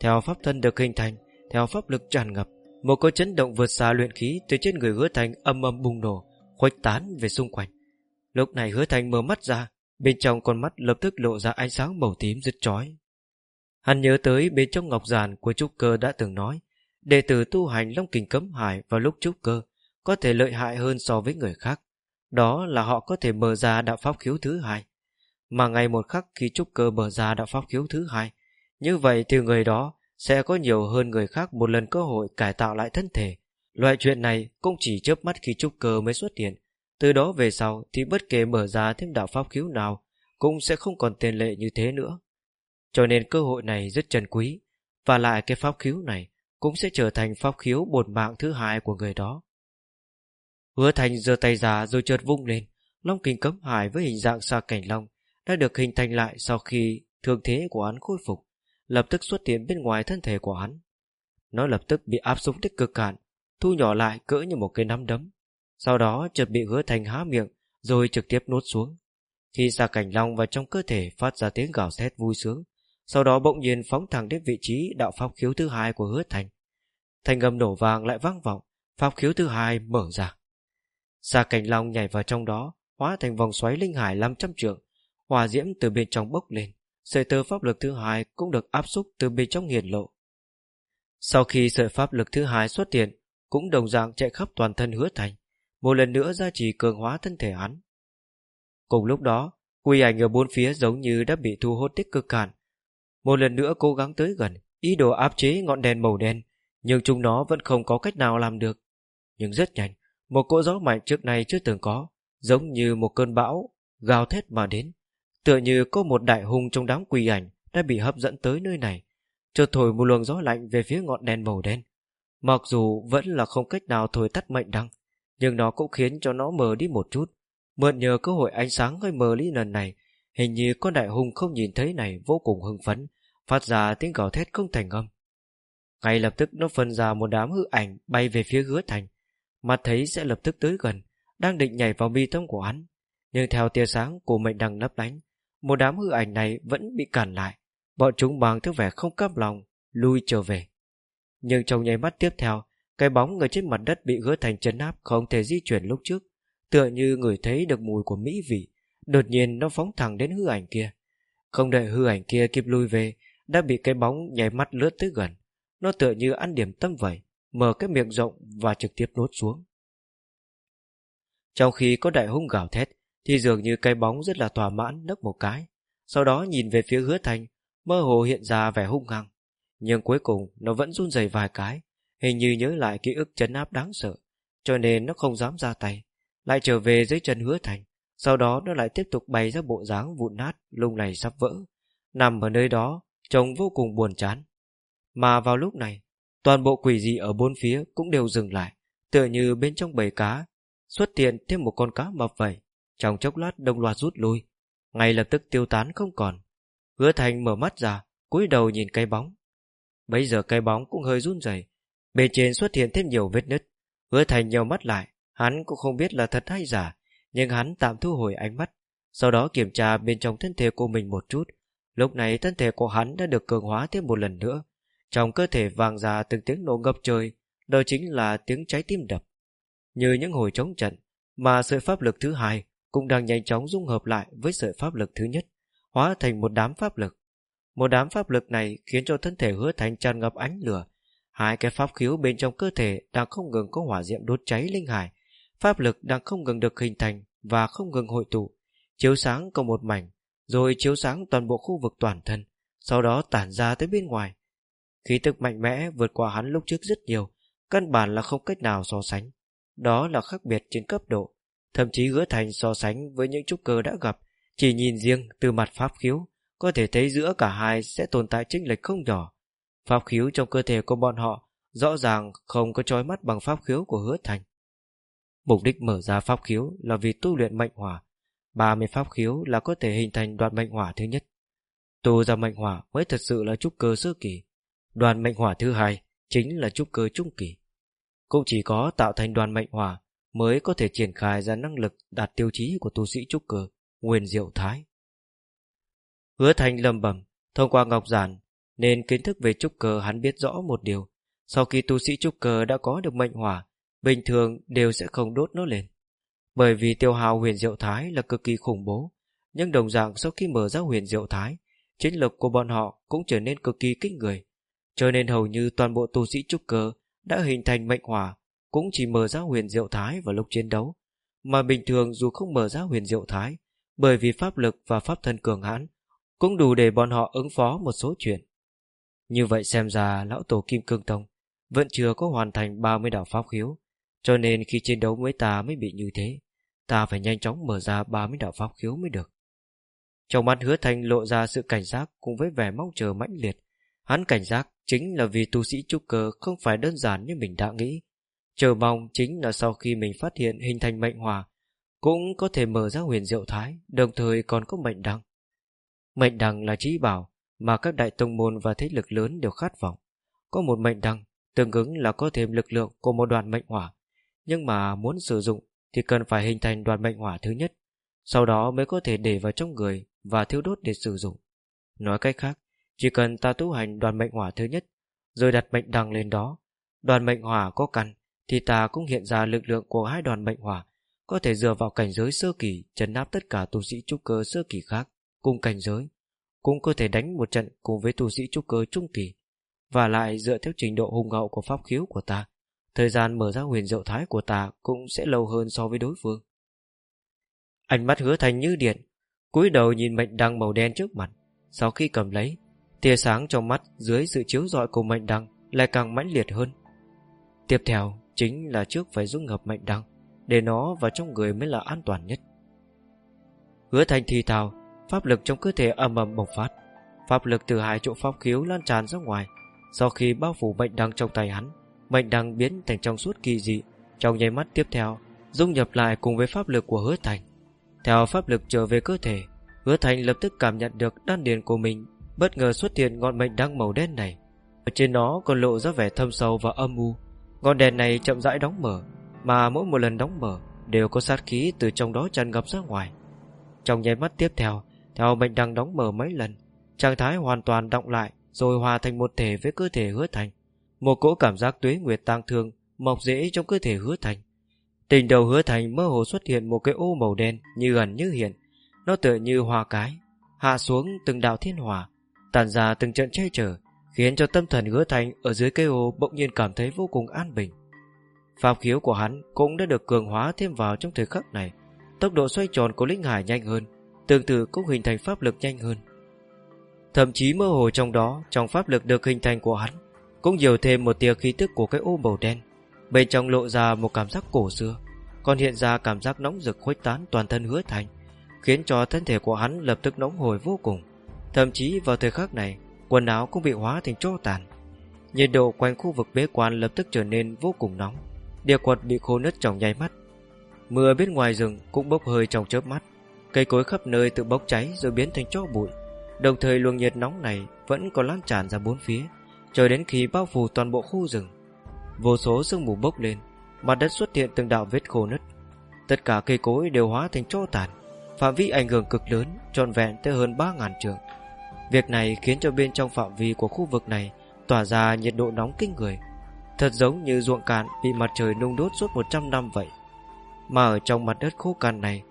Theo pháp thân được hình thành, theo pháp lực tràn ngập, một cơn chấn động vượt xa luyện khí từ trên người hứa thành âm âm bùng nổ, khuếch tán về xung quanh. Lúc này hứa thành mở mắt ra, Bên trong con mắt lập tức lộ ra ánh sáng màu tím rực chói. Hắn nhớ tới bên trong ngọc giản của trúc cơ đã từng nói, đệ tử tu hành Long Kình Cấm Hải vào lúc trúc cơ có thể lợi hại hơn so với người khác. Đó là họ có thể mở ra đạo pháp khiếu thứ hai. Mà ngày một khắc khi trúc cơ mở ra đạo pháp khiếu thứ hai, như vậy thì người đó sẽ có nhiều hơn người khác một lần cơ hội cải tạo lại thân thể. Loại chuyện này cũng chỉ chớp mắt khi trúc cơ mới xuất hiện, từ đó về sau thì bất kể mở ra thêm đạo pháp khiếu nào cũng sẽ không còn tiền lệ như thế nữa. Cho nên cơ hội này rất trân quý, và lại cái pháp khiếu này cũng sẽ trở thành pháp khiếu bột mạng thứ hai của người đó. Hứa thành giơ tay ra rồi chợt vung lên, long kinh cấm hải với hình dạng xa cảnh long đã được hình thành lại sau khi thương thế của hắn khôi phục, lập tức xuất hiện bên ngoài thân thể của hắn. Nó lập tức bị áp súng tích cực cạn, thu nhỏ lại cỡ như một cái nắm đấm, sau đó chợt bị hứa thành há miệng Rồi trực tiếp nuốt xuống. Khi ra cảnh long vào trong cơ thể phát ra tiếng gào thét vui sướng Sau đó bỗng nhiên phóng thẳng đến vị trí đạo pháp khiếu thứ hai của hứa thành. Thành âm nổ vàng lại vang vọng Pháp khiếu thứ hai mở ra. Xa cảnh long nhảy vào trong đó, hóa thành vòng xoáy linh hải 500 trượng, hòa diễm từ bên trong bốc lên. Sợi tơ pháp lực thứ hai cũng được áp xúc từ bên trong hiển lộ. Sau khi sợi pháp lực thứ hai xuất hiện, cũng đồng dạng chạy khắp toàn thân hứa thành, một lần nữa gia trì cường hóa thân thể hắn. Cùng lúc đó, quy ảnh ở bốn phía giống như đã bị thu hút tích cực cản. Một lần nữa cố gắng tới gần, ý đồ áp chế ngọn đèn màu đen, nhưng chúng nó vẫn không có cách nào làm được. Nhưng rất nhanh, một cỗ gió mạnh trước nay chưa từng có, giống như một cơn bão, gào thét mà đến. Tựa như có một đại hung trong đám quỷ ảnh đã bị hấp dẫn tới nơi này, chợt thổi một luồng gió lạnh về phía ngọn đèn màu đen. Mặc dù vẫn là không cách nào thổi tắt mệnh đăng, nhưng nó cũng khiến cho nó mờ đi một chút. Mượn nhờ cơ hội ánh sáng hơi mờ lý lần này, hình như con đại hùng không nhìn thấy này vô cùng hưng phấn, phát ra tiếng gào thét không thành âm. Ngay lập tức nó phân ra một đám hư ảnh bay về phía hứa thành, mặt thấy sẽ lập tức tới gần, đang định nhảy vào mi tâm của hắn. Nhưng theo tia sáng của mệnh đằng lấp lánh, một đám hư ảnh này vẫn bị cản lại. Bọn chúng mang thứ vẻ không cam lòng, lui trở về. Nhưng trong nháy mắt tiếp theo, cái bóng người trên mặt đất bị hứa thành chấn áp không thể di chuyển lúc trước. Tựa như người thấy được mùi của mỹ vị, đột nhiên nó phóng thẳng đến hư ảnh kia. Không đợi hư ảnh kia kịp lui về, đã bị cái bóng nháy mắt lướt tới gần. Nó tựa như ăn điểm tâm vậy, mở cái miệng rộng và trực tiếp nuốt xuống. Trong khi có đại hung gào thét, thì dường như cái bóng rất là thỏa mãn nấc một cái. Sau đó nhìn về phía hứa thành, mơ hồ hiện ra vẻ hung hăng. Nhưng cuối cùng nó vẫn run rẩy vài cái, hình như nhớ lại ký ức chấn áp đáng sợ, cho nên nó không dám ra tay. Lại trở về dưới chân hứa thành, sau đó nó lại tiếp tục bày ra bộ dáng vụn nát, lung này sắp vỡ. Nằm ở nơi đó, trông vô cùng buồn chán. Mà vào lúc này, toàn bộ quỷ dị ở bốn phía cũng đều dừng lại, tựa như bên trong bầy cá, xuất hiện thêm một con cá mập vậy. Trong chốc lát đông loạt rút lui, ngay lập tức tiêu tán không còn. Hứa Thành mở mắt ra, cúi đầu nhìn cây bóng. Bây giờ cây bóng cũng hơi run rẩy, bên trên xuất hiện thêm nhiều vết nứt. Hứa Thành nhau mắt lại, hắn cũng không biết là thật hay giả, nhưng hắn tạm thu hồi ánh mắt, sau đó kiểm tra bên trong thân thể của mình một chút. Lúc này thân thể của hắn đã được cường hóa thêm một lần nữa, trong cơ thể vang ra từng tiếng nổ ngập trời, đó chính là tiếng trái tim đập. Như những hồi chống trận, mà sợi pháp lực thứ hai cũng đang nhanh chóng dung hợp lại với sợi pháp lực thứ nhất, hóa thành một đám pháp lực. Một đám pháp lực này khiến cho thân thể hứa thành tràn ngập ánh lửa. Hai cái pháp khiếu bên trong cơ thể đang không ngừng có hỏa diệm đốt cháy linh hải. Pháp lực đang không ngừng được hình thành và không ngừng hội tụ, chiếu sáng cộng một mảnh, rồi chiếu sáng toàn bộ khu vực toàn thân, sau đó tản ra tới bên ngoài, Khí tức mạnh mẽ vượt qua hắn lúc trước rất nhiều, căn bản là không cách nào so sánh. Đó là khác biệt trên cấp độ, thậm chí hứa thành so sánh với những trúc cơ đã gặp, chỉ nhìn riêng từ mặt pháp khiếu, có thể thấy giữa cả hai sẽ tồn tại chênh lệch không nhỏ. Pháp khiếu trong cơ thể của bọn họ rõ ràng không có trói mắt bằng pháp khiếu của hứa thành. Mục đích mở ra pháp khiếu là vì tu luyện mệnh hỏa. 30 pháp khiếu là có thể hình thành đoạn mệnh hỏa thứ nhất. Tu ra mệnh hỏa mới thật sự là trúc cơ sơ kỳ. Đoàn mệnh hỏa thứ hai chính là trúc cơ trung kỳ. Cũng chỉ có tạo thành đoàn mệnh hỏa mới có thể triển khai ra năng lực đạt tiêu chí của tu sĩ trúc cơ, nguyên diệu thái. Hứa thành lầm bẩm thông qua ngọc giản, nên kiến thức về trúc cơ hắn biết rõ một điều. Sau khi tu sĩ trúc cơ đã có được mệnh hỏa, bình thường đều sẽ không đốt nó lên. Bởi vì tiêu hào huyền diệu thái là cực kỳ khủng bố, nhưng đồng dạng sau khi mở ra huyền diệu thái, chiến lực của bọn họ cũng trở nên cực kỳ kinh người, cho nên hầu như toàn bộ tu sĩ trúc cơ đã hình thành mệnh hỏa, cũng chỉ mở ra huyền diệu thái vào lúc chiến đấu. Mà bình thường dù không mở ra huyền diệu thái, bởi vì pháp lực và pháp thân cường hãn, cũng đủ để bọn họ ứng phó một số chuyện. Như vậy xem ra lão tổ Kim Cương Tông vẫn chưa có hoàn thành 30 đạo pháp khiếu, cho nên khi chiến đấu với ta mới bị như thế. Ta phải nhanh chóng mở ra 30 đạo pháp khiếu mới được. Trong mắt hứa thanh lộ ra sự cảnh giác cùng với vẻ mong chờ mãnh liệt. Hắn cảnh giác Chính là vì tu sĩ trúc cơ không phải đơn giản như mình đã nghĩ. Chờ mong chính là sau khi mình phát hiện hình thành mệnh hỏa cũng có thể mở ra huyền diệu thái, đồng thời còn có mệnh đăng. Mệnh đăng là trí bảo mà các đại tông môn và thế lực lớn đều khát vọng. Có một mệnh đăng, tương ứng là có thêm lực lượng của một đoàn mệnh hỏa. Nhưng mà muốn sử dụng thì cần phải hình thành đoàn mệnh hỏa thứ nhất, sau đó mới có thể để vào trong người và thiêu đốt để sử dụng. Nói cách khác, chỉ cần ta tu hành đoàn mệnh hỏa thứ nhất, rồi đặt mệnh đằng lên đó, đoàn mệnh hỏa có căn, thì ta cũng hiện ra lực lượng của hai đoàn mệnh hỏa, có thể dựa vào cảnh giới sơ kỳ chấn áp tất cả tu sĩ trúc cơ sơ kỳ khác cùng cảnh giới, cũng có thể đánh một trận cùng với tu sĩ trúc cơ trung kỳ. Và lại dựa theo trình độ hùng hậu của pháp khiếu của ta, thời gian mở ra huyền diệu thái của ta cũng sẽ lâu hơn so với đối phương. Ánh mắt hứa thành như điện, cúi đầu nhìn mệnh đăng màu đen trước mặt, sau khi cầm lấy, tia sáng trong mắt dưới sự chiếu rọi của mệnh đăng lại càng mãnh liệt hơn. Tiếp theo chính là trước phải dung hợp mệnh đăng, để nó vào trong người mới là an toàn nhất. Hứa thành thì thào, pháp lực trong cơ thể ầm ầm bộc phát, pháp lực từ hai chỗ pháp khiếu lan tràn ra ngoài. Sau khi bao phủ mệnh đăng trong tay hắn, mệnh đăng biến thành trong suốt kỳ dị, trong nháy mắt tiếp theo, dung nhập lại cùng với pháp lực của hứa thành. Theo pháp lực trở về cơ thể, hứa thành lập tức cảm nhận được đan điền của mình bất ngờ xuất hiện ngọn mệnh đăng màu đen này. Ở trên nó còn lộ ra vẻ thâm sâu và âm u. Ngọn đèn này chậm rãi đóng mở, mà mỗi một lần đóng mở đều có sát khí từ trong đó tràn ngập ra ngoài. Trong nháy mắt tiếp theo, theo mệnh đang đóng mở mấy lần, trạng thái hoàn toàn động lại rồi hòa thành một thể với cơ thể hứa thành. Một cỗ cảm giác tuế nguyệt tang thương mọc rễ trong cơ thể hứa thành. Tình đầu hứa thành mơ hồ xuất hiện một cái ô màu đen như gần như hiện. Nó tựa như hoa cái, hạ xuống từng đạo thiên hỏa, tàn ra từng trận che chở, khiến cho tâm thần hứa thành ở dưới cây ô bỗng nhiên cảm thấy vô cùng an bình. Pháp khiếu của hắn cũng đã được cường hóa thêm vào trong thời khắc này. Tốc độ xoay tròn của linh hải nhanh hơn, tương tự cũng hình thành pháp lực nhanh hơn. Thậm chí mơ hồ trong đó, trong pháp lực được hình thành của hắn, cũng nhiều thêm một tia khí tức của cái ô màu đen. Bên trong lộ ra một cảm giác cổ xưa, còn hiện ra cảm giác nóng rực khuếch tán toàn thân hứa thành, khiến cho thân thể của hắn lập tức nóng hồi vô cùng. Thậm chí vào thời khắc này, quần áo cũng bị hóa thành chỗ tàn. Nhiệt độ quanh khu vực bế quan lập tức trở nên vô cùng nóng. Địa quật bị khô nứt trong nháy mắt. Mưa bên ngoài rừng cũng bốc hơi trong chớp mắt. Cây cối khắp nơi tự bốc cháy rồi biến thành chỗ bụi. Đồng thời luồng nhiệt nóng này vẫn còn lan tràn ra bốn phía, chờ đến khi bao phủ toàn bộ khu rừng. Vô số sương mù bốc lên, mặt đất xuất hiện từng đạo vết khô nứt. Tất cả cây cối đều hóa thành chỗ tàn, phạm vi ảnh hưởng cực lớn, trọn vẹn tới hơn 3.000 trường. Việc này khiến cho bên trong phạm vi của khu vực này tỏa ra nhiệt độ nóng kinh người, thật giống như ruộng cạn bị mặt trời nung đốt suốt 100 năm vậy. Mà ở trong mặt đất khô cằn này,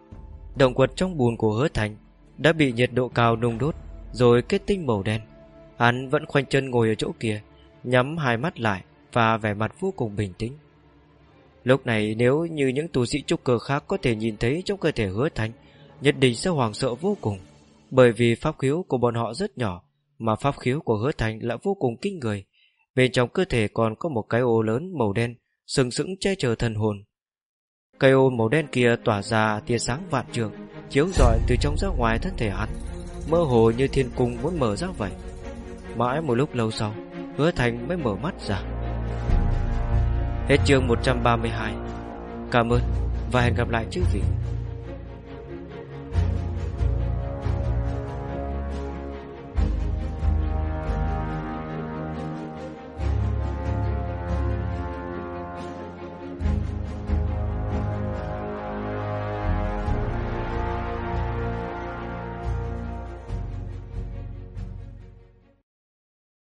động quật trong bùn của hứa thành đã bị nhiệt độ cao nung đốt rồi kết tinh màu đen. Hắn vẫn khoanh chân ngồi ở chỗ kia, nhắm hai mắt lại và vẻ mặt vô cùng bình tĩnh. Lúc này nếu như những tu sĩ trúc cơ khác có thể nhìn thấy trong cơ thể hứa thành, nhất định sẽ hoảng sợ vô cùng, bởi vì pháp khiếu của bọn họ rất nhỏ, mà pháp khiếu của hứa thành lại vô cùng kinh người. Bên trong cơ thể còn có một cái ô lớn màu đen, sừng sững che chở thần hồn. Cây ô màu đen kia tỏa ra tia sáng vạn trường, chiếu rọi từ trong ra ngoài thân thể hắn, mơ hồ như thiên cung muốn mở ra vậy. Mãi một lúc lâu sau, hứa thành mới mở mắt ra. Hết chương 132 Cảm ơn và hẹn gặp lại chư vị